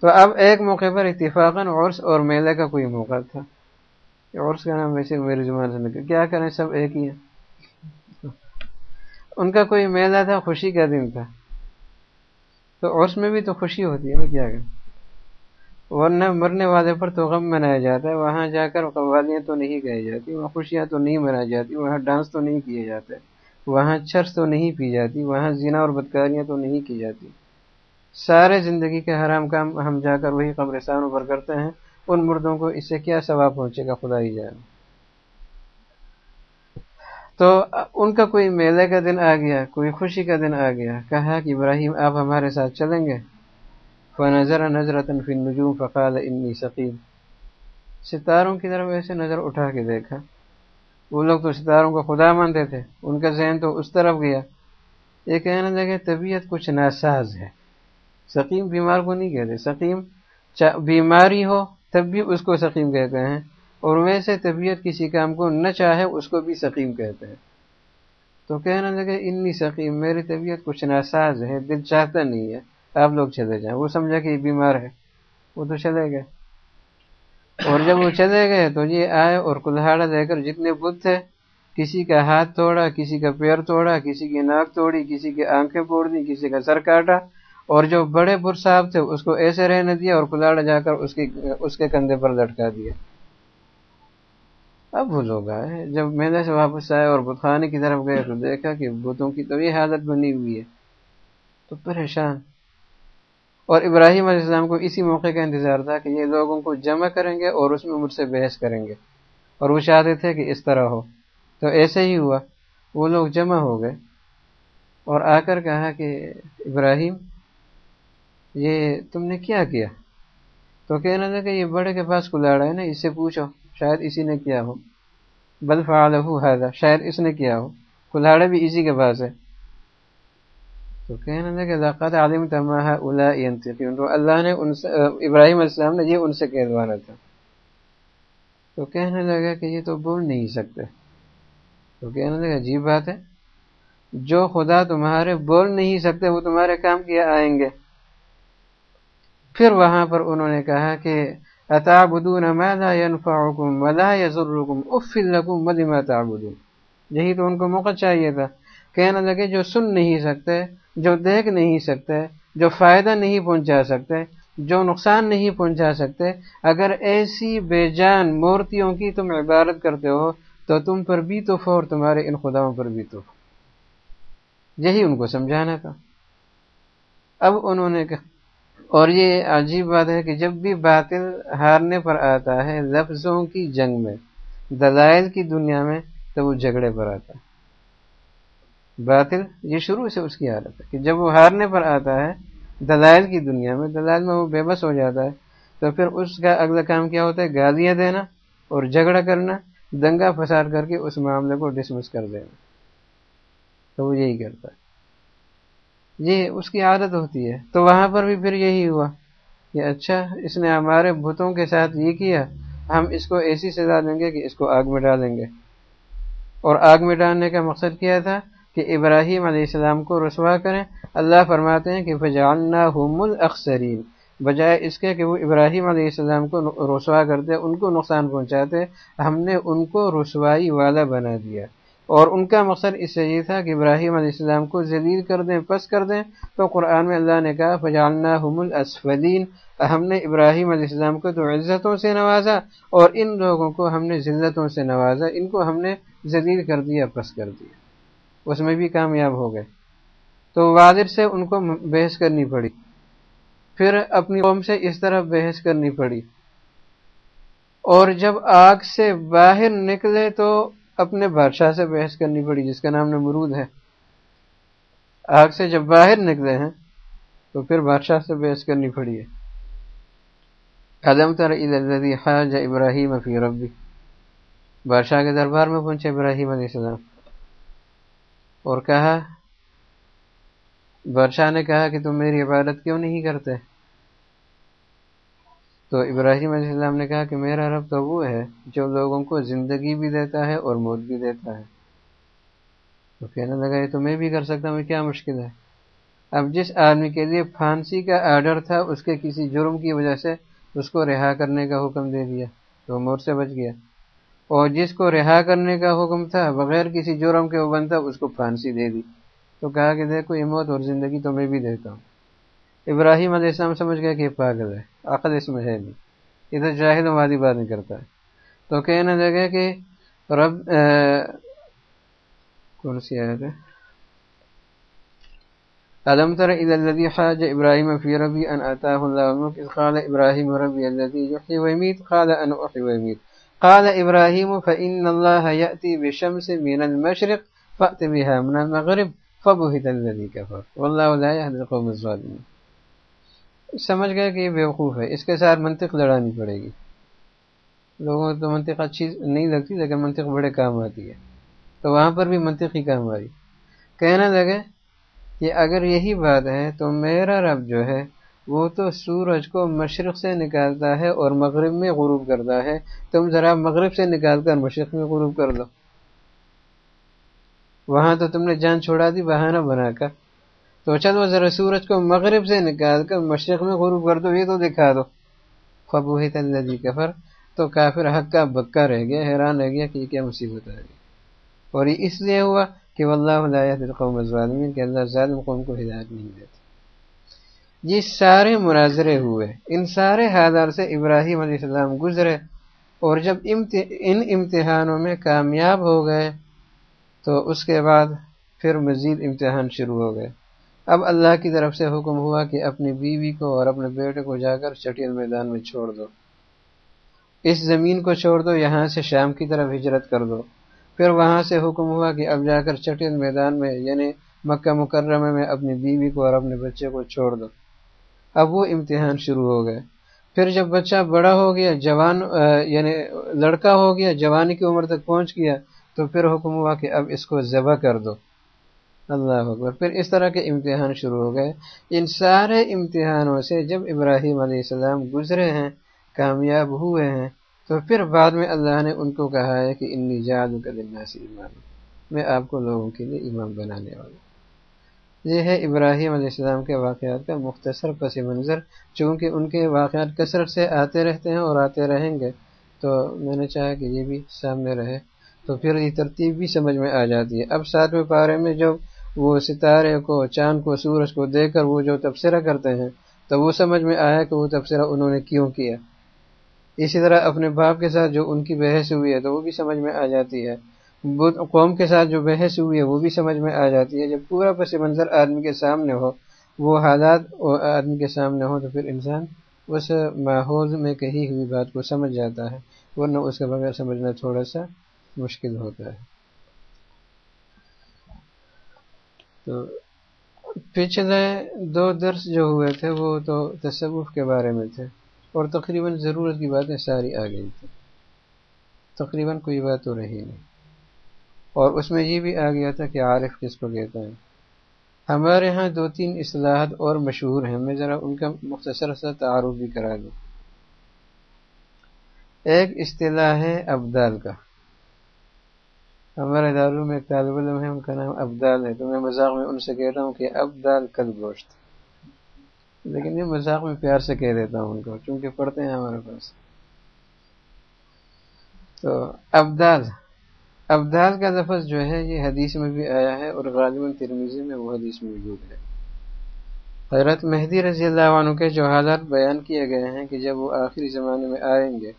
تو اب ایک موقع پر اتفاقاً عرس اور میلے کا کوئی موقع تھا۔ عرس کا نام ویسے میری زبان سے نکل کیا کریں سب ایک ہی ہے ان کا کوئی میلہ تھا، خوشی کا دن تھا۔ تو عرس میں بھی تو خوشی ہوتی ہے نا کیا کریں؟ ورنہ مرنے والے پر تو غم منایا جاتا ہے، وہاں جا کر قوالیاں تو نہیں گائی جاتی، وہاں خوشیاں تو نہیں منائی جاتی، وہاں ڈانس تو نہیں کیے جاتے، وہاں چرس تو نہیں پی جاتی، وہاں زنا اور بدکاریاں تو نہیں کی جاتی۔ سارے زندگی کے حرام کام ہم جا کر وہی قبرستانوں پر کرتے ہیں، ان مردوں کو اس سے کیا ثواب پہنچے گا، خدا ہی جان تو ان کا کوئی میلے کا دن آ گیا، کوئی خوشی کا دن آ گیا، کہا کہ ابراہیم، آپ ہمارے ساتھ چلیں گے؟ فنظر نظرة في النجوم فقال انی سقیم ستاروں کی طرف ایسے نظر اٹھا کے دیکھا۔ وہ لوگ تو ستاروں کو خدا مانتے تھے۔ ان کا ذہن تو اس طرف گیا۔ یہ کہنے لگے، طبیعت کچھ ناساز ہے۔ سقیم بیمار کو نہیں کہتے۔ سقیم بیماری ہو تب بھی اس کو سقیم کہتے ہیں۔ اور ویسے طبیعت کسی کام کو نہ چاہے، اس کو بھی سقیم کہتے ہیں۔ تو کہنے لگے انی سقیم، میری طبیعت کچھ ناساز ہے، دل چاہتا نہیں ہے۔ آپ لوگ چلے جائیں۔ وہ سمجھا کہ یہ بیمار ہے۔ وہ تو چلے گئے۔ اور جب وہ چلے گئے تو یہ آئے اور کلہاڑا دے کر جتنے بدھ تھے، کسی کا ہاتھ توڑا، کسی کا پیر توڑا، کسی کی ناک توڑی، کسی کی آنکھیں پھوڑ دی، کسی کا سر کاٹا۔ اور جو بڑے بر صاحب تھے، اس کو ایسے رہنے دیا اور کلاڑا جا کر اس کی اس کے کندھے پر لٹکا دیا۔ اب وہ لوگ آئے۔ جب میلے سے واپس آئے اور بتخانے کی طرف گئے تو دیکھا کہ بتوں کی تو یہ حالت بنی ہوئی ہے۔ تو پریشان۔ اور ابراہیم علیہ السلام کو اسی موقع کا انتظار تھا کہ یہ لوگوں کو جمع کریں گے اور اس میں مجھ سے بحث کریں گے۔ اور وہ چاہتے تھے کہ اس طرح ہو۔ تو ایسے ہی ہوا۔ وہ لوگ جمع ہو گئے اور آ کر کہا کہ ابراہیم، یہ تم نے کیا کیا؟ تو کہنا تھا کہ یہ بڑے کے پاس کلاڑا ہے نا، اس سے پوچھو، شاید اسی نے کیا ہو؟ بل فعالہ شاید اس نے کیا ہو۔ کلاڑا بھی اسی کے پاس ہے۔ تو کہنے لگے لقد عالم تمہا اولا تو اللہ نے ان سے، ابراہیم علیہ السلام نے یہ ان سے کہلوانا تھا۔ تو کہنے لگا کہ یہ تو بول نہیں سکتے۔ تو کہنے لگا، عجیب بات ہے۔ جو خدا تمہارے بول نہیں سکتے، وہ تمہارے کام کیا آئیں گے؟ پھر وہاں پر انہوں نے کہا کہ، اتعبدون ما لا ينفعكم ولا يضركم اف لكم ولما تعبدون۔ یہی تو ان کو موقع چاہیے تھا۔ کہنے لگے، جو سن نہیں سکتے جو دیکھ نہیں سکتے، جو فائدہ نہیں پہنچا سکتے، جو نقصان نہیں پہنچا سکتے، اگر ایسی بے جان مورتیوں کی تم عبارت کرتے ہو، تو تم پر بھی تو اور تمہارے ان خداؤں پر بھی تو یہی ان کو سمجھانا تھا۔ اب انہوں نے کہا، اور یہ عجیب بات ہے کہ جب بھی باطل ہارنے پر آتا ہے لفظوں کی جنگ میں، دلائل کی دنیا میں، تو وہ جھگڑے پر آتا ہے۔ باطل، یہ شروع سے اس کی حالت ہے کہ جب وہ ہارنے پر آتا ہے، دلائل کی دنیا میں، دلائل میں وہ بے بس ہو جاتا ہے، تو پھر اس کا اگلا کام کیا ہوتا ہے؟ گالیاں دینا اور جھگڑا کرنا، دنگا فساد کر کے اس معاملے کو ڈسمس کر دینا۔ تو وہ یہی کرتا ہے۔ یہ اس کی عادت ہوتی ہے۔ تو وہاں پر بھی پھر یہی ہوا کہ اچھا اس نے ہمارے بتوں کے ساتھ یہ کیا، ہم اس کو ایسی سزا دیں گے کہ اس کو آگ میں ڈالیں گے۔ اور آگ میں ڈالنے کا مقصد کیا تھا؟ کہ ابراہیم علیہ السلام کو رسوا کریں، اللہ فرماتے ہیں کہ فجالنا الاخسرین بجائے اس کے کہ وہ ابراہیم علیہ السلام کو رسوا کرتے، ان کو نقصان پہنچاتے، ہم نے ان کو رسوائی والا بنا دیا۔ اور ان کا مقصد اس سے یہ تھا کہ ابراہیم علیہ السلام کو ذلیل کر دیں، پس کر دیں۔ تو قرآن میں اللہ نے کہا فجالنا الاسفلین ہم نے ابراہیم علیہ السلام کو تو عزتوں سے نوازا، اور ان لوگوں کو ہم نے ذلتوں سے نوازا، ان کو ہم نے ذلیل کر دیا، پس کر دیا۔ اس میں بھی کامیاب ہو گئے۔ تو والد سے ان کو بحث کرنی پڑی۔ پھر اپنی قوم سے اس طرح بحث کرنی پڑی۔ اور جب آگ سے باہر نکلے تو اپنے بادشاہ سے بحث کرنی پڑی، جس کا نام نمرود ہے۔ آگ سے جب باہر نکلے ہیں، تو پھر بادشاہ سے بحث کرنی پڑی ہے۔ قدم تر حاج ابراہیم فی ربی بادشاہ کے دربار میں پہنچے ابراہیم علیہ السلام۔ اور کہا، بادشاہ نے کہا کہ تم میری عبادت کیوں نہیں کرتے؟ تو ابراہیم علیہ السلام نے کہا کہ میرا رب تو وہ ہے جو لوگوں کو زندگی بھی دیتا ہے اور موت بھی دیتا ہے۔ تو کہنے لگا، یہ تو میں بھی کر سکتا ہوں کیا مشکل ہے؟ اب جس آدمی کے لیے پھانسی کا آرڈر تھا، اس کے کسی جرم کی وجہ سے اس کو رہا کرنے کا حکم دے دیا۔ تو موت سے بچ گیا۔ اور جس کو رہا کرنے کا حکم تھا، بغیر کسی جرم کے وہ بنتا، اس کو پھانسی دے دی۔ تو کہا کہ دیکھو، یہ موت اور زندگی تو میں بھی دیتا ہوں۔ ابراہیم علیہ السلام سمجھ گیا کہ پاگل ہے، عقل اس میں ہے نہیں۔ یہ تو جاہد وادی بات نہیں کرتا ہے۔ تو کہنے لگا کہ رب کون سی آیت ہے؟ علم تر الى الذي حاج ابراهيم في ربي ان اتاه الله الملك قال ابراهيم ربي الذي يحيي ويميت قال انا احيي ويميت قال ابراهيم فان الله ياتي بشمس من المشرق فات بها من المغرب فبهت الذي كفر. والله لا يهدي القوم الظالمين. سمجھ گئے کہ یہ بیوقوف ہے. اس کے ساتھ منطق لڑانی پڑے گی. لوگوں کو تو منطق اچھی نہیں لگتی، لیکن منطق بڑے کام آتی ہے. تو وہاں پر بھی منطق ہی کام آئی. کہنے لگے کہ اگر یہی بات ہے تو میرا رب جو ہے وہ تو سورج کو مشرق سے نکالتا ہے اور مغرب میں غروب کرتا ہے۔ تم ذرا مغرب سے نکال کر مشرق میں غروب کر دو۔ وہاں تو تم نے جان چھوڑا دی، بہانہ بنا کر۔ تو چلو ذرا سورج کو مغرب سے نکال کر مشرق میں غروب کر دو، یہ تو دکھا دو۔ خبوحت اللہ کفر۔ تو کافر حق کا بکا رہ گیا، حیران رہ گیا کہ یہ کیا مصیبت آ گئی اور یہ اس لیے ہوا کہ واللہ القوم الظالمین، کہ اللہ ظالم قوم کو ہدایت نہیں دیتا۔ یہ سارے مناظرے ہوئے۔ ان سارے حالات سے ابراہیم علیہ السلام گزرے اور جب ان امتحانوں میں کامیاب ہو گئے تو اس کے بعد پھر مزید امتحان شروع ہو گئے۔ اب اللہ کی طرف سے حکم ہوا کہ اپنی بیوی کو اور اپنے بیٹے کو جا کر چٹیل میدان میں چھوڑ دو۔ اس زمین کو چھوڑ دو، یہاں سے شام کی طرف ہجرت کر دو۔ پھر وہاں سے حکم ہوا کہ اب جا کر چٹیل میدان میں یعنی مکہ مکرمہ میں اپنی بیوی کو اور اپنے بچے کو چھوڑ دو۔ اب وہ امتحان شروع ہو گئے۔ پھر جب بچہ بڑا ہو گیا، جوان یعنی لڑکا ہو گیا، جوانی کی عمر تک پہنچ گیا، تو پھر حکم ہوا کہ اب اس کو ذبح کر دو۔ اللہ اکبر۔ پھر اس طرح کے امتحان شروع ہو گئے۔ ان سارے امتحانوں سے جب ابراہیم علیہ السلام گزرے ہیں، کامیاب ہوئے ہیں، تو پھر بعد میں اللہ نے ان کو کہا ہے کہ انی جاد کا دن ایمان میں آپ کو لوگوں کے لیے امام بنانے والا یہ ہے ابراہیم علیہ السلام کے واقعات کا مختصر پس منظر۔ چونکہ ان کے واقعات کثرت سے آتے رہتے ہیں اور آتے رہیں گے، تو میں نے چاہا کہ یہ بھی سامنے رہے۔ تو پھر یہ ترتیب بھی سمجھ میں آ جاتی ہے۔ اب ساتویں پارے میں جو وہ ستارے کو، چاند کو، سورج کو دیکھ کر وہ جو تبصرہ کرتے ہیں، تو وہ سمجھ میں آیا کہ وہ تبصرہ انہوں نے کیوں کیا۔ اسی طرح اپنے باپ کے ساتھ جو ان کی بحث ہوئی ہے، تو وہ بھی سمجھ میں آ جاتی ہے۔ قوم کے ساتھ جو بحث ہوئی ہے، وہ بھی سمجھ میں آ جاتی ہے۔ جب پورا پس منظر آدمی کے سامنے ہو، وہ حالات آدمی کے سامنے ہو تو پھر انسان اس ماحول میں کہی ہوئی بات کو سمجھ جاتا ہے، ورنہ اس کے بغیر سمجھنا تھوڑا سا مشکل ہوتا ہے۔ تو پچھلے دو درس جو ہوئے تھے، وہ تو تصوف کے بارے میں تھے، اور تقریباً ضرورت کی باتیں ساری آ گئی تھی تقریباً کوئی بات تو رہی نہیں۔ اور اس میں یہ بھی آ گیا تھا کہ عارف کس کو کہتا ہے؟ ہمارے ہاں دو تین اصلاحات اور مشہور ہیں، میں ذرا ان کا مختصر سا تعارف بھی کرا دوں۔ ایک اصطلاح ہے ابدال کا۔ ہمارے دارو میں ایک طالب علم ہے ان کا نام ابدال ہے، تو میں مذاق میں ان سے کہتا ہوں کہ ابدال کل گوشت۔ لیکن یہ مذاق میں پیار سے کہہ دیتا ہوں ان کو، چونکہ پڑھتے ہیں ہمارے پاس۔ تو ابدال۔ ابدال کا لفظ جو ہے، یہ حدیث میں بھی آیا ہے اور غالباً ترمیزی میں وہ حدیث موجود ہے۔ حضرت مہدی رضی اللہ عنہ کے جو حالات بیان کیے گئے ہیں کہ جب وہ آخری زمانے میں آئیں گے،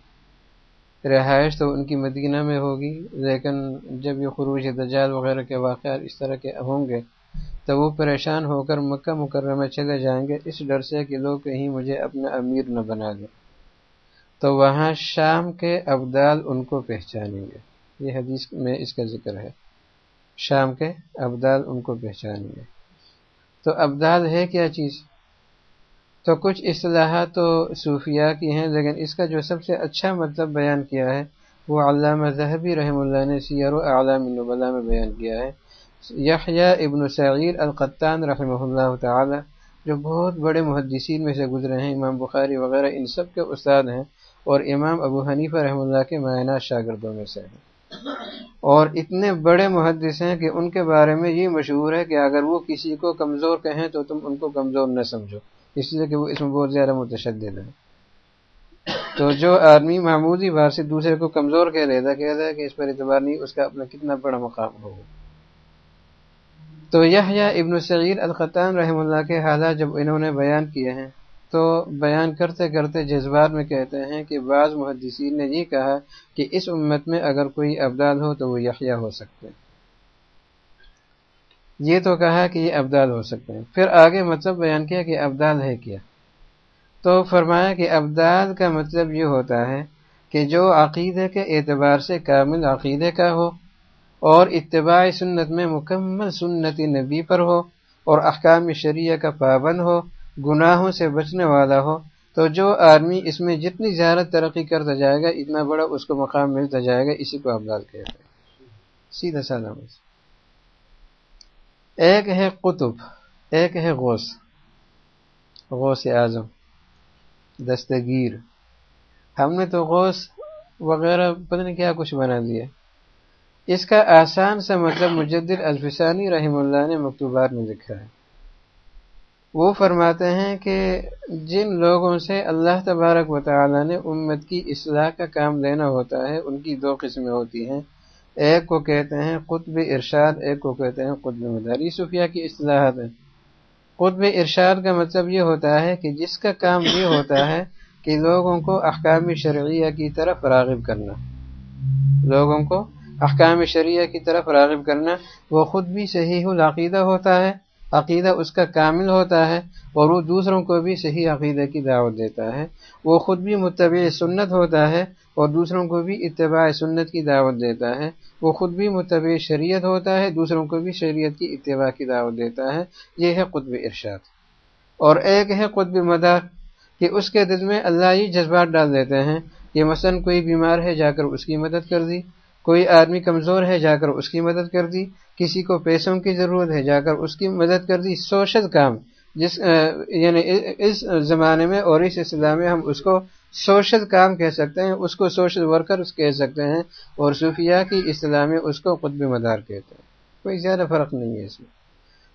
رہائش تو ان کی مدینہ میں ہوگی، لیکن جب یہ خروج دجال وغیرہ کے واقعات اس طرح کے ہوں گے، تو وہ پریشان ہو کر مکہ مکرمہ چلے جائیں گے۔ اس ڈر سے کہ لوگ کہیں مجھے اپنا امیر نہ بنا دیں تو وہاں شام کے ابدال ان کو پہچانیں گے۔ یہ حدیث میں اس کا ذکر ہے۔ شام کے ابدال ان کو پہچانیں گے تو ابدال ہے کیا چیز؟ تو کچھ اصطلاحات تو صوفیہ کی ہیں، لیکن اس کا جو سب سے اچھا مطلب بیان کیا ہے، وہ علامہ ذہبی رحم اللہ نے سیر و اعلام النبلا میں بیان کیا ہے۔ یحییٰ ابن سعیر القطان رحمہ اللہ تعالی، جو بہت بڑے محدثین میں سے گزرے ہیں، امام بخاری وغیرہ، ان سب کے استاد ہیں اور امام ابو حنیفہ رحم اللہ کے معنی شاگردوں میں سے ہیں۔ اور اتنے بڑے محدث ہیں کہ ان کے بارے میں یہ مشہور ہے کہ اگر وہ کسی کو کمزور کہیں تو تم ان کو کمزور نہ سمجھو۔ اس لیے کہ وہ اس میں بہت زیادہ متشدد ہے تو جو آدمی معمولی بات سے دوسرے کو کمزور کہہ دیتا کہتا ہے کہ اس پر اعتبار نہیں، اس کا اپنا کتنا بڑا مقام ہوگا تو یہ ابن سعید القطان رحم اللہ کے حالات جب انہوں نے بیان کیے ہیں تو بیان کرتے کرتے جذبات میں کہتے ہیں کہ بعض محدثین نے یہ کہا کہ اس امت میں اگر کوئی ابدال ہو تو وہ یحییٰ ہو سکتے یہ تو کہا کہ یہ ابدال ہو سکتے ہیں۔ پھر آگے مطلب بیان کیا کہ ابدال ہے کیا۔ تو فرمایا کہ ابدال کا مطلب یہ ہوتا ہے کہ جو عقیدے کے اعتبار سے کامل عقیدے کا ہو اور اتباع سنت میں مکمل سنت نبی پر ہو اور احکام شریعہ کا پابند ہو گناہوں سے بچنے والا ہو، تو جو آدمی اس میں جتنی زیادہ ترقی کرتا جائے گا، اتنا بڑا اس کو مقام ملتا جائے گا، اسی کو ابدال کہتے ہیں سیدھا سادہ ایک ہے قطب، ایک ہے غوث۔ غوث اعظم، دستگیر۔ ہم نے تو غوث وغیرہ پتہ نہیں کیا، کچھ بنا دیا۔ اس کا آسان سا مطلب مجدد الفسانی رحم اللہ نے مکتوبات میں لکھا ہے۔ وہ فرماتے ہیں کہ جن لوگوں سے اللہ تبارک و تعالی نے امت کی اصلاح کا کام لینا ہوتا ہے، ان کی دو قسمیں ہوتی ہیں۔ ایک کو کہتے ہیں قطب ارشاد، ایک کو کہتے ہیں قطب مداری۔ صوفیہ کی اصطلاحات ہیں۔ قطب ارشاد کا مطلب یہ ہوتا ہے کہ جس کا کام یہ ہوتا ہے کہ لوگوں کو احکام شرعیہ کی طرف راغب کرنا۔ لوگوں کو احکام شریعہ کی طرف راغب کرنا، وہ خود بھی صحیح العقیدہ ہوتا ہے۔ عقیدہ اس کا کامل ہوتا ہے اور وہ دوسروں کو بھی صحیح عقیدہ کی دعوت دیتا ہے۔ وہ خود بھی متبع سنت ہوتا ہے اور دوسروں کو بھی اتباع سنت کی دعوت دیتا ہے۔ وہ خود بھی متبع شریعت ہوتا ہے، دوسروں کو بھی شریعت کی اتباع کی دعوت دیتا ہے۔ یہ ہے قطب ارشاد۔ اور ایک ہے قطب مدار کہ اس کے دل میں اللہ ہی جذبات ڈال دیتے ہیں کہ مثلا کوئی بیمار ہے، جا کر اس کی مدد کر دی۔ کوئی آدمی کمزور ہے، جا کر اس کی مدد کر دی۔ کسی کو پیسوں کی ضرورت ہے، جا کر اس کی مدد کر دی۔ سوشل کام، جس یعنی اس زمانے میں اور اس اصطلاح میں ہم اس کو سوشل کام کہہ سکتے ہیں۔ اس کو سوشل ورکر کہہ سکتے ہیں۔ اور صوفیہ کی اصطلاح میں اس کو قطب مدار کہتے ہیں۔ کوئی زیادہ فرق نہیں ہے اس میں۔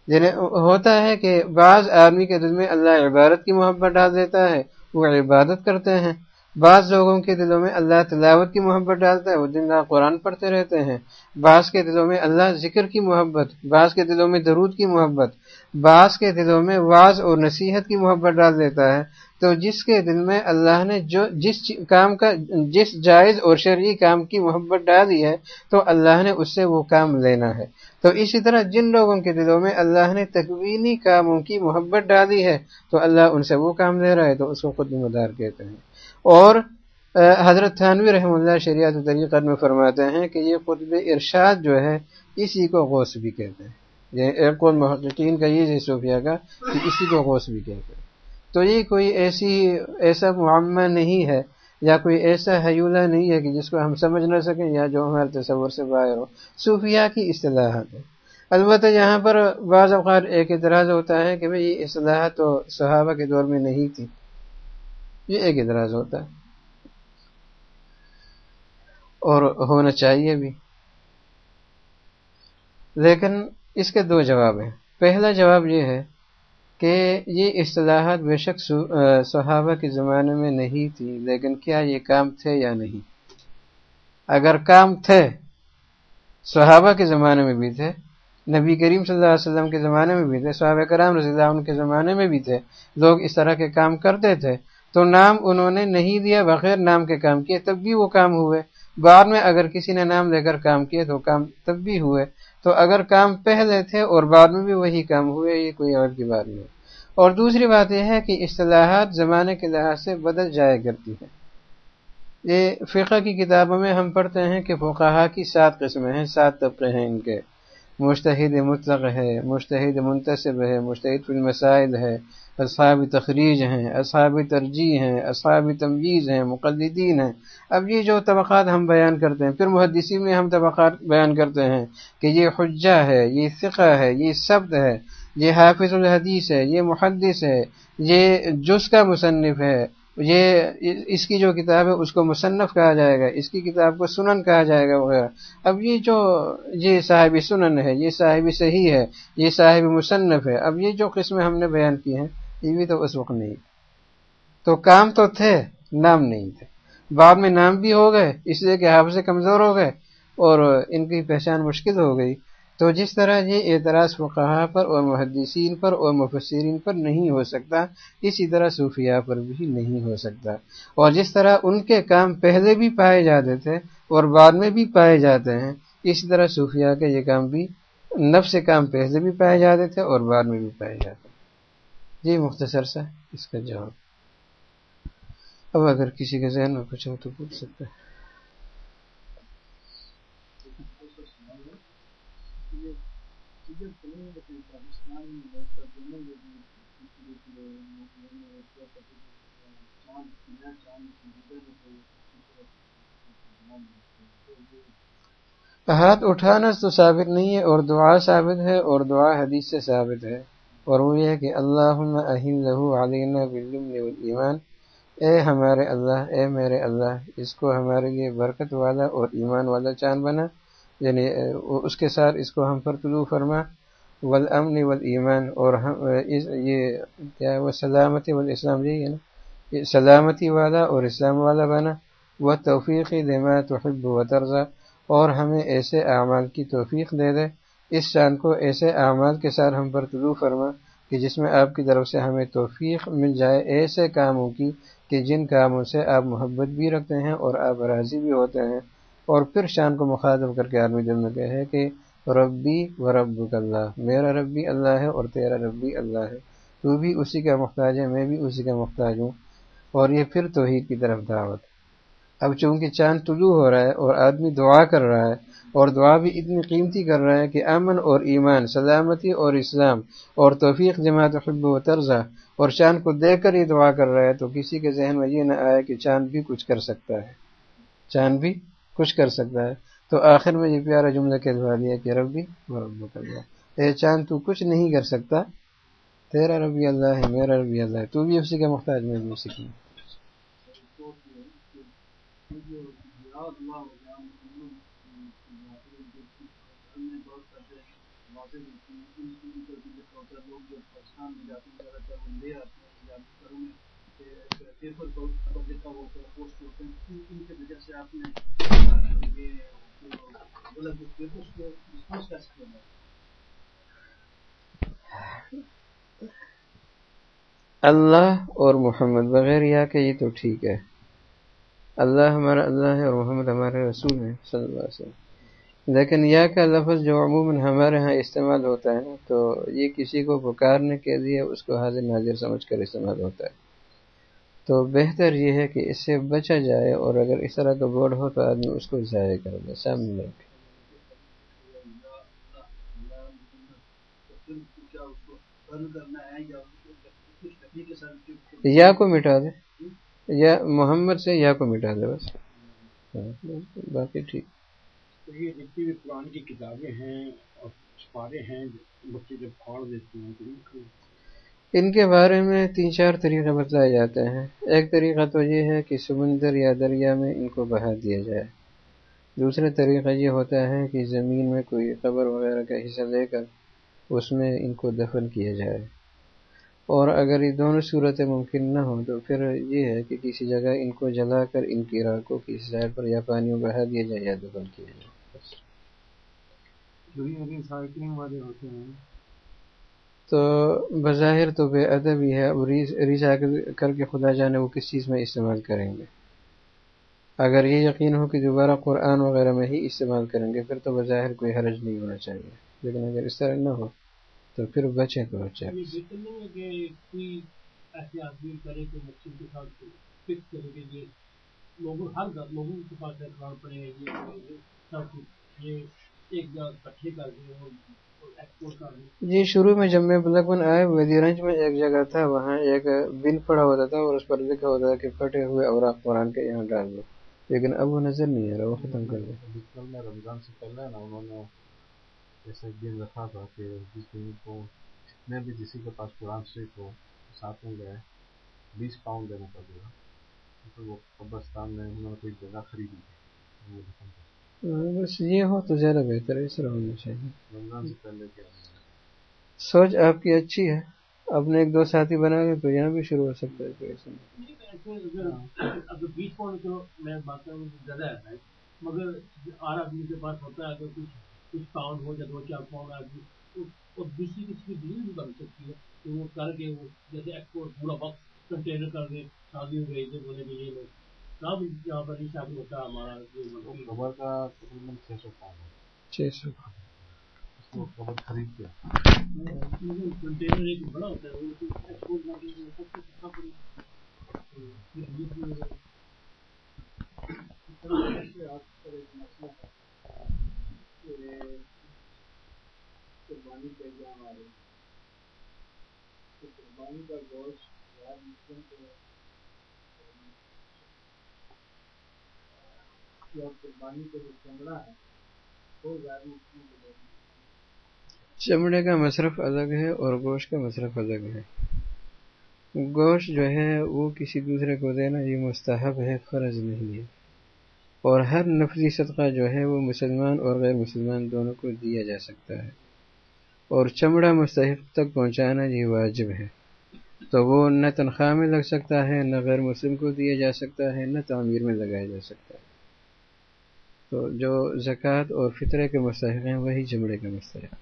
یعنی ہوتا ہے کہ بعض آدمی کے دل میں اللہ عبادت کی محبت ڈال دیتا ہے، وہ عبادت کرتے ہیں۔ بعض لوگوں کے دلوں میں اللہ تلاوت کی محبت ڈالتا ہے، وہ دن رات قرآن پڑھتے رہتے ہیں۔ بعض کے دلوں میں اللہ ذکر کی محبت، بعض کے دلوں میں درود کی محبت، بعض کے دلوں میں واز اور نصیحت کی محبت ڈال دیتا ہے۔ تو جس کے دل میں اللہ نے جو، جس کام کا، جس جائز اور شرعی کام کی محبت ڈالی ہے، تو اللہ نے اس سے وہ کام لینا ہے۔ تو اسی طرح جن لوگوں کے دلوں میں اللہ نے تکوینی کاموں کی محبت ڈالی ہے، تو اللہ ان سے وہ کام لے رہا ہے، تو اس کو خود مدار کہتے ہیں۔ اور حضرت تھانوی رحم اللہ شریعت طریقہ میں فرماتے ہیں کہ یہ قطب ارشاد جو ہے، اسی کو غوث بھی کہتے ہیں۔ یہ ایک محققین کا یہ صوفیہ کا کہ اسی کو غوث بھی کہتے ہیں۔ تو یہ کوئی ایسی، ایسا معمہ نہیں ہے یا کوئی ایسا حیولہ نہیں ہے کہ جس کو ہم سمجھ نہ سکیں یا جو ہمارے تصور سے باہر ہو۔ صوفیہ کی اصطلاحات ہے البتہ یہاں پر بعض اوقات ایک اعتراض ہوتا ہے کہ بھئی یہ اصطلاحات تو صحابہ کے دور میں نہیں تھی۔ یہ ایک اعتراض ہوتا ہے۔ اور ہونا چاہیے بھی۔ لیکن اس کے دو جواب ہیں۔ پہلا جواب یہ ہے کہ یہ اصطلاحات بے شک صحابہ کے زمانے میں نہیں تھی، لیکن کیا یہ کام تھے یا نہیں؟ اگر کام تھے، صحابہ کے زمانے میں بھی تھے، نبی کریم صلی اللہ علیہ وسلم کے زمانے میں بھی تھے، صحابہ کرام رضی اللہ عنہ کے زمانے میں بھی تھے، لوگ اس طرح کے کام کرتے تھے۔ تو نام انہوں نے نہیں دیا، بغیر نام کے کام کیے، تب بھی وہ کام ہوئے۔ بعد میں اگر کسی نے نام لے کر کام کیے تو کام تب بھی ہوئے۔ تو اگر کام پہلے تھے اور بعد میں بھی وہی کام ہوئے، یہ کوئی اور کی بات نہیں۔ اور دوسری بات یہ ہے کہ اصطلاحات زمانے کے لحاظ سے بدل جایا کرتی ہے یہ فقہ کی کتابوں میں ہم پڑھتے ہیں کہ فقہ کی سات قسمیں ہیں، سات طبقے ہیں ان کے۔ مشتحد مطلق ہے مشتحد منتصب ہے مشتحد فی المسائل ہے اصحاب تخریج ہیں، اصحاب ترجیح ہیں، اصحاب تمویز ہیں، مقلدین ہیں۔ اب یہ جو طبقات ہم بیان کرتے ہیں، پھر محدثی میں ہم طبقات بیان کرتے ہیں کہ یہ حجہ ہے، یہ فقہ ہے، یہ سبد ہے، یہ حافظ الحدیث ہے، یہ محدث ہے، یہ جس کا مصنف ہے، یہ اس کی جو کتاب ہے اس کو مصنف کہا جائے گا، اس کی کتاب کو سنن کہا جائے گا، وغیرہ۔ اب یہ جو یہ صاحب سنن ہے، یہ صاحب صحیح ہے، یہ صاحب مصنف ہے۔ اب یہ جو قسمیں ہم نے بیان کی ہیں یہ بھی تو اس وقت نہیں۔ تو کام تو تھے، نام نہیں تھے۔ بعد میں نام بھی ہو گئے، اس لیے کہ حافظ کمزور ہو گئے اور ان کی پہچان مشکل ہو گئی۔ تو جس طرح یہ اعتراض فقہ پر اور محدثین پر اور مفسرین پر نہیں ہو سکتا، اسی طرح صوفیہ پر بھی نہیں ہو سکتا۔ اور جس طرح ان کے کام پہلے بھی پائے جاتے تھے اور بعد میں بھی پائے جاتے ہیں، اسی طرح صوفیہ کے یہ کام بھی نفس کام پہلے بھی پائے جاتے تھے اور بعد میں بھی پائے جاتے جی مختصر سا اس کا جواب۔ اب اگر کسی کے ذہن میں کچھ ہو تو پوچھ سکتے ہیں۔ ہاتھ اٹھانا تو ثابت نہیں ہے اور دعا ثابت ہے اور دعا حدیث سے ثابت ہے۔ اور وہ یہ ہے کہ اللہ علینا ایمان اے ہمارے اللہ، اے میرے اللہ، اس کو ہمارے لیے برکت والا اور ایمان والا چاند بنا۔ یعنی اس کے ساتھ اس کو ہم پر طلوع فرما۔ والامن والایمان، اور یہ کیا وہ سلامتی والاسلام جی ہے نا۔ سلامتی والا اور اسلام والا بنا۔ وہ توفیقی دما تحب و طرزہ اور ہمیں ایسے اعمال کی توفیق دے دے۔ اس شان کو ایسے اعمال کے ساتھ ہم پر طلوع فرما کہ جس میں آپ کی طرف سے ہمیں توفیق مل جائے، ایسے کاموں کی کہ جن کاموں سے آپ محبت بھی رکھتے ہیں اور آپ راضی بھی ہوتے ہیں۔ اور پھر شان کو مخاطب کر کے آدمی دل میں کہے کہ ربی و رب اللہ، میرا ربی اللہ ہے اور تیرا ربی اللہ ہے۔ تو بھی اسی کا محتاج ہے میں بھی اسی کا محتاج ہوں۔ اور یہ پھر توحید کی طرف دعوت۔ اب چونکہ چاند طلوع ہو رہا ہے اور آدمی دعا کر رہا ہے اور دعا بھی اتنی قیمتی کر رہا ہے کہ امن اور ایمان، سلامتی اور اسلام اور توفیق، جماعت حب و طرزہ اور چاند کو دیکھ کر ہی دعا کر رہا ہے تو کسی کے ذہن میں یہ نہ آئے کہ چاند بھی کچھ کر سکتا ہے۔ چاند بھی کچھ کر سکتا ہے۔ تو آخر میں یہ پیارا جملہ کہہ دعا دیا کہ ربی و کر دیا اے چاند تو کچھ نہیں کر سکتا۔ تیرا ربی اللہ ہے، میرا ربی اللہ ہے۔ تو بھی اسی کا محتاج میں بھی اسی کی اللہ اور محمد، بغیر یا کہ یہ تو ٹھیک ہے۔ اللہ ہمارا، اللہ ہے اور محمد ہمارے رسول ہیں، صلی اللہ علیہ وسلم۔ لیکن یا کا لفظ جو عموماً ہمارے ہاں استعمال ہوتا ہے تو یہ کسی کو پکارنے کے لیے اس کو حاضر ناظر سمجھ کر استعمال ہوتا ہے۔ تو بہتر یہ ہے کہ اس سے بچا جائے اور اگر اس طرح کا بورڈ ہو تو آدمی اس کو ضائع کر دے۔ سامنے رکھے یا کو مٹا دے۔ یا محمد سے یا کو مٹا دے بس۔ ہاں، باقی ٹھیک۔ یہ جتنی بھی قرآن کی کتابیں ہیں اور پارے ہیں بچے جب پھاڑ دیتے ہیں تو ان کے بارے میں تین چار طریقے بتلائے جاتے ہیں۔ ایک طریقہ تو یہ ہے کہ سمندر یا دریا میں ان کو بہا دیا جائے۔ دوسرا طریقہ یہ ہوتا ہے کہ زمین میں کوئی قبر وغیرہ کا حصہ لے کر اس میں ان کو دفن کیا جائے۔ اور اگر یہ دونوں صورتیں ممکن نہ ہوں تو پھر یہ ہے کہ کسی جگہ ان کو جلا کر ان کی راہ کو کسی سائڈ پر یا پانی میں بہا دیا جائے یا دفن کیا جائے۔ ریسائکلنگ والے ہوتے ہیں۔ تو بظاہر تو بے ادب ہی ہے ریسائکل کر کے خدا جانے وہ کس چیز میں استعمال کریں گے۔ اگر یہ یقین ہو کہ دوبارہ قرآن وغیرہ میں ہی استعمال کریں گے پھر تو بظاہر کوئی حرج نہیں ہونا چاہیے۔ لیکن اگر اس طرح نہ ہو تو پھر بچیں تو بچے یہ لوگوں ہر لوگوں کے پاس اخبار پڑے یہ سب یہ ایک جگہ اکٹھے کر دیں جی شروع میں جب میں بلک بن آئے ودی رنج میں ایک جگہ تھا وہاں ایک بن پڑا ہوتا تھا اور اس پر لکھا ہوتا تھا کہ پھٹے ہوئے اوراق قرآن کے یہاں ڈال دو۔ لیکن اب وہ نظر نہیں آ رہا وہ ختم کر دیا رمضان سے پہلے نا انہوں نے ایسا ایک دن رکھا تھا کہ جس دن کو جتنے بھی کسی کے پاس قرآن شریف ہو ساتھ میں گئے بیس پاؤنڈ دینا گا تو وہ قبرستان میں انہوں نے کوئی جگہ خریدی۔ تھی بس یہ ہو تو زیادہ بہتر ہے اس طرح ہونا چاہیے۔ سوچ آپ کی اچھی ہے۔ اپنے ایک دو ساتھی بنا گئے تو یہاں بھی شروع ہو سکتا ہے ہے مگر آر آدمی کے پاس ہوتا ہے اگر کچھ کچھ پاؤنڈ ہو یا دو چار پاؤنڈ آدمی اور دوسری کسی کی ڈیل بھی بن سکتی ہے تو وہ کر کے وہ جیسے ایکسپورٹ پورا وقت کنٹینر کر کے شادی ہو گئی کب یہاں پر ریسائکل ہوتا ہے ہمارا خبر کا تقریباً چھ سو پاؤنڈ چھ سو۔ خبر خرید کے کنٹینر ایک بڑا ہوتا ہے وہ ایکسپورٹ کر کے سب سے سستا پڑے قربانی کا ایگزام آ رہے قربانی کا گوشت چمڑے کا مصرف الگ ہے اور گوشت کا مصرف الگ ہے۔ گوشت جو ہے، وہ کسی دوسرے کو دینا یہ مستحب ہے، فرض نہیں ہے۔ اور ہر نفری صدقہ جو ہے، وہ مسلمان اور غیر مسلمان دونوں کو دیا جا سکتا ہے۔ اور چمڑا مستحق تک پہنچانا یہ واجب ہے۔ تو وہ نہ تنخواہ میں لگ سکتا ہے، نہ غیر مسلم کو دیا جا سکتا ہے، نہ تعمیر میں لگایا جا سکتا ہے۔ تو جو زکوٰۃ اور فطرے کے مستحق ہیں وہی چمڑے کے مستحق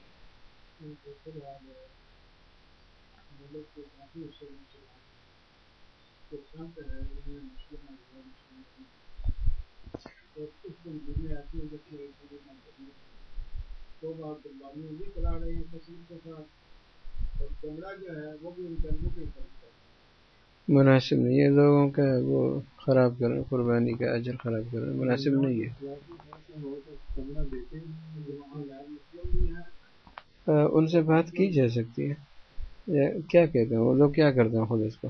مناسب نہیں ہے۔ لوگوں کا وہ خراب کر قربانی کا اجر خراب کر مناسب نہیں ہے۔ ان سے بات کی جا سکتی ہے۔ کیا کہتے ہیں؟ وہ لوگ کیا کرتے ہیں خود اس کو؟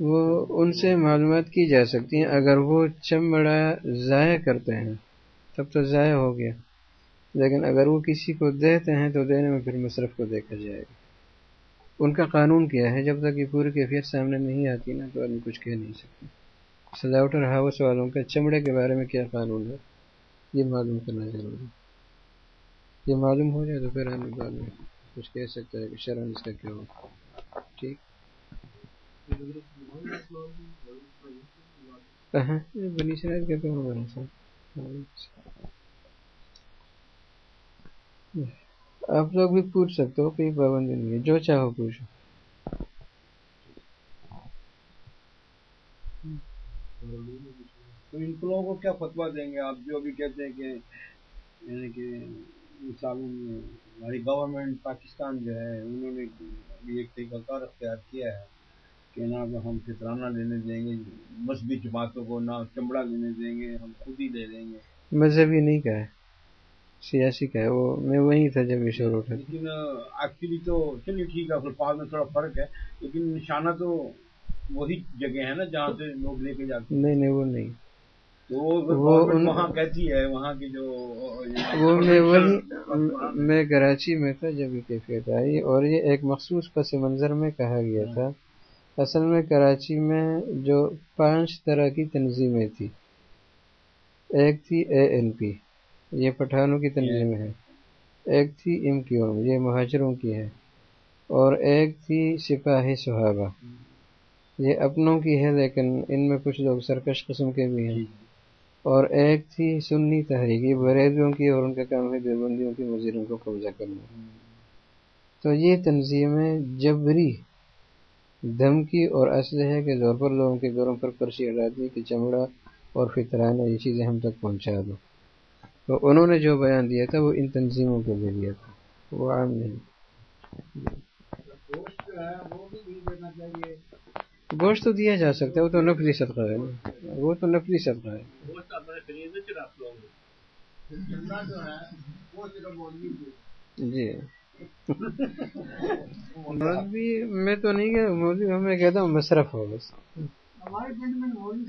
وہ ان سے معلومات کی جا سکتی ہیں۔ اگر وہ چمڑا ضائع کرتے ہیں، تب تو ضائع ہو گیا۔ لیکن اگر وہ کسی کو دیتے ہیں تو دینے میں پھر مصرف کو دیکھا جائے گا۔ ان کا قانون کیا ہے؟ جب تک یہ پوری کیفیت سامنے نہیں آتی نا، تو آدمی کچھ کہہ نہیں سکتے سلاوٹر ہاؤس والوں کا چمڑے کے بارے میں کیا قانون ہے؟ یہ معلوم کرنا ضروری یہ معلوم ہو جائے تو پھر آدمی بعد میں کچھ کہہ سکتا ہے کہ شرم اس کا کیا ہو۔ ٹھیک۔ بنی شرائط کہتے ہیں بنا آپ لوگ بھی پوچھ سکتے ہو کوئی پابندی نہیں ہے جو چاہو پوچھو۔ تو ان لوگوں کو کیا فتوا دیں گے؟ آپ جو بھی کہتے ہیں کہ یعنی کہ مثالوں میں ہماری گورنمنٹ پاکستان جو ہے انہوں نے ایک طریقہ کار اختیار کیا ہے کہ نہ ہم فطرانہ لینے دیں گے مذہبی جماعتوں کو نہ چمڑا لینے دیں گے ہم خود ہی لے دیں گے۔ مذہبی نہیں کہا ہے۔ سیاسی کا ہے وہ میں وہیں تھا جب یہ شروع اٹھا لیکن ایکچولی تو چلیے ٹھیک ہے الفاظ میں تھوڑا فرق ہے لیکن نشانہ تو وہی جگہ ہے نا جہاں سے لوگ لے کے جاتے نہیں نہیں وہ نہیں۔ وہ وہاں کہتی ہے وہاں کی جو وہ میں وہی میں کراچی میں تھا جب یہ کیفیت آئی اور یہ ایک مخصوص پس منظر میں کہا گیا تھا۔ اصل میں کراچی میں جو پانچ طرح کی تنظیمیں تھی ایک تھی اے این پی یہ پٹھانوں کی تنظیم ہے۔ ایک تھی ام کیو ایم یہ مہاجروں کی ہے۔ اور ایک تھی سپاہی صحابہ۔ یہ اپنوں کی ہے لیکن ان میں کچھ لوگ سرکش قسم کے بھی ہیں۔ اور ایک تھی سنی تحریکی بریلویوں کی اور ان کا کام ہے دیوبندیوں کی وزیروں کو قبضہ کرنا۔ تو یہ تنظیمیں جبری دھمکی اور اسلحے کے زور پر لوگوں کے گھروں پر پرچی اڑاتی کہ چمڑا اور فطرانہ یہ چیزیں ہم تک پہنچا دو۔ تو انہوں نے جو بیان دیا تھا وہ ان تنظیموں کے لیے دیا تھا وہ عام نہیں۔ گوشت تو دیا جا سکتا ہے وہ تو نفلی صدقہ ہے وہ تو نفلی صدقہ ہے۔ جی۔ مولوی میں تو نہیں کہ مولوی میں کہتا ہوں مصرف ہو بس۔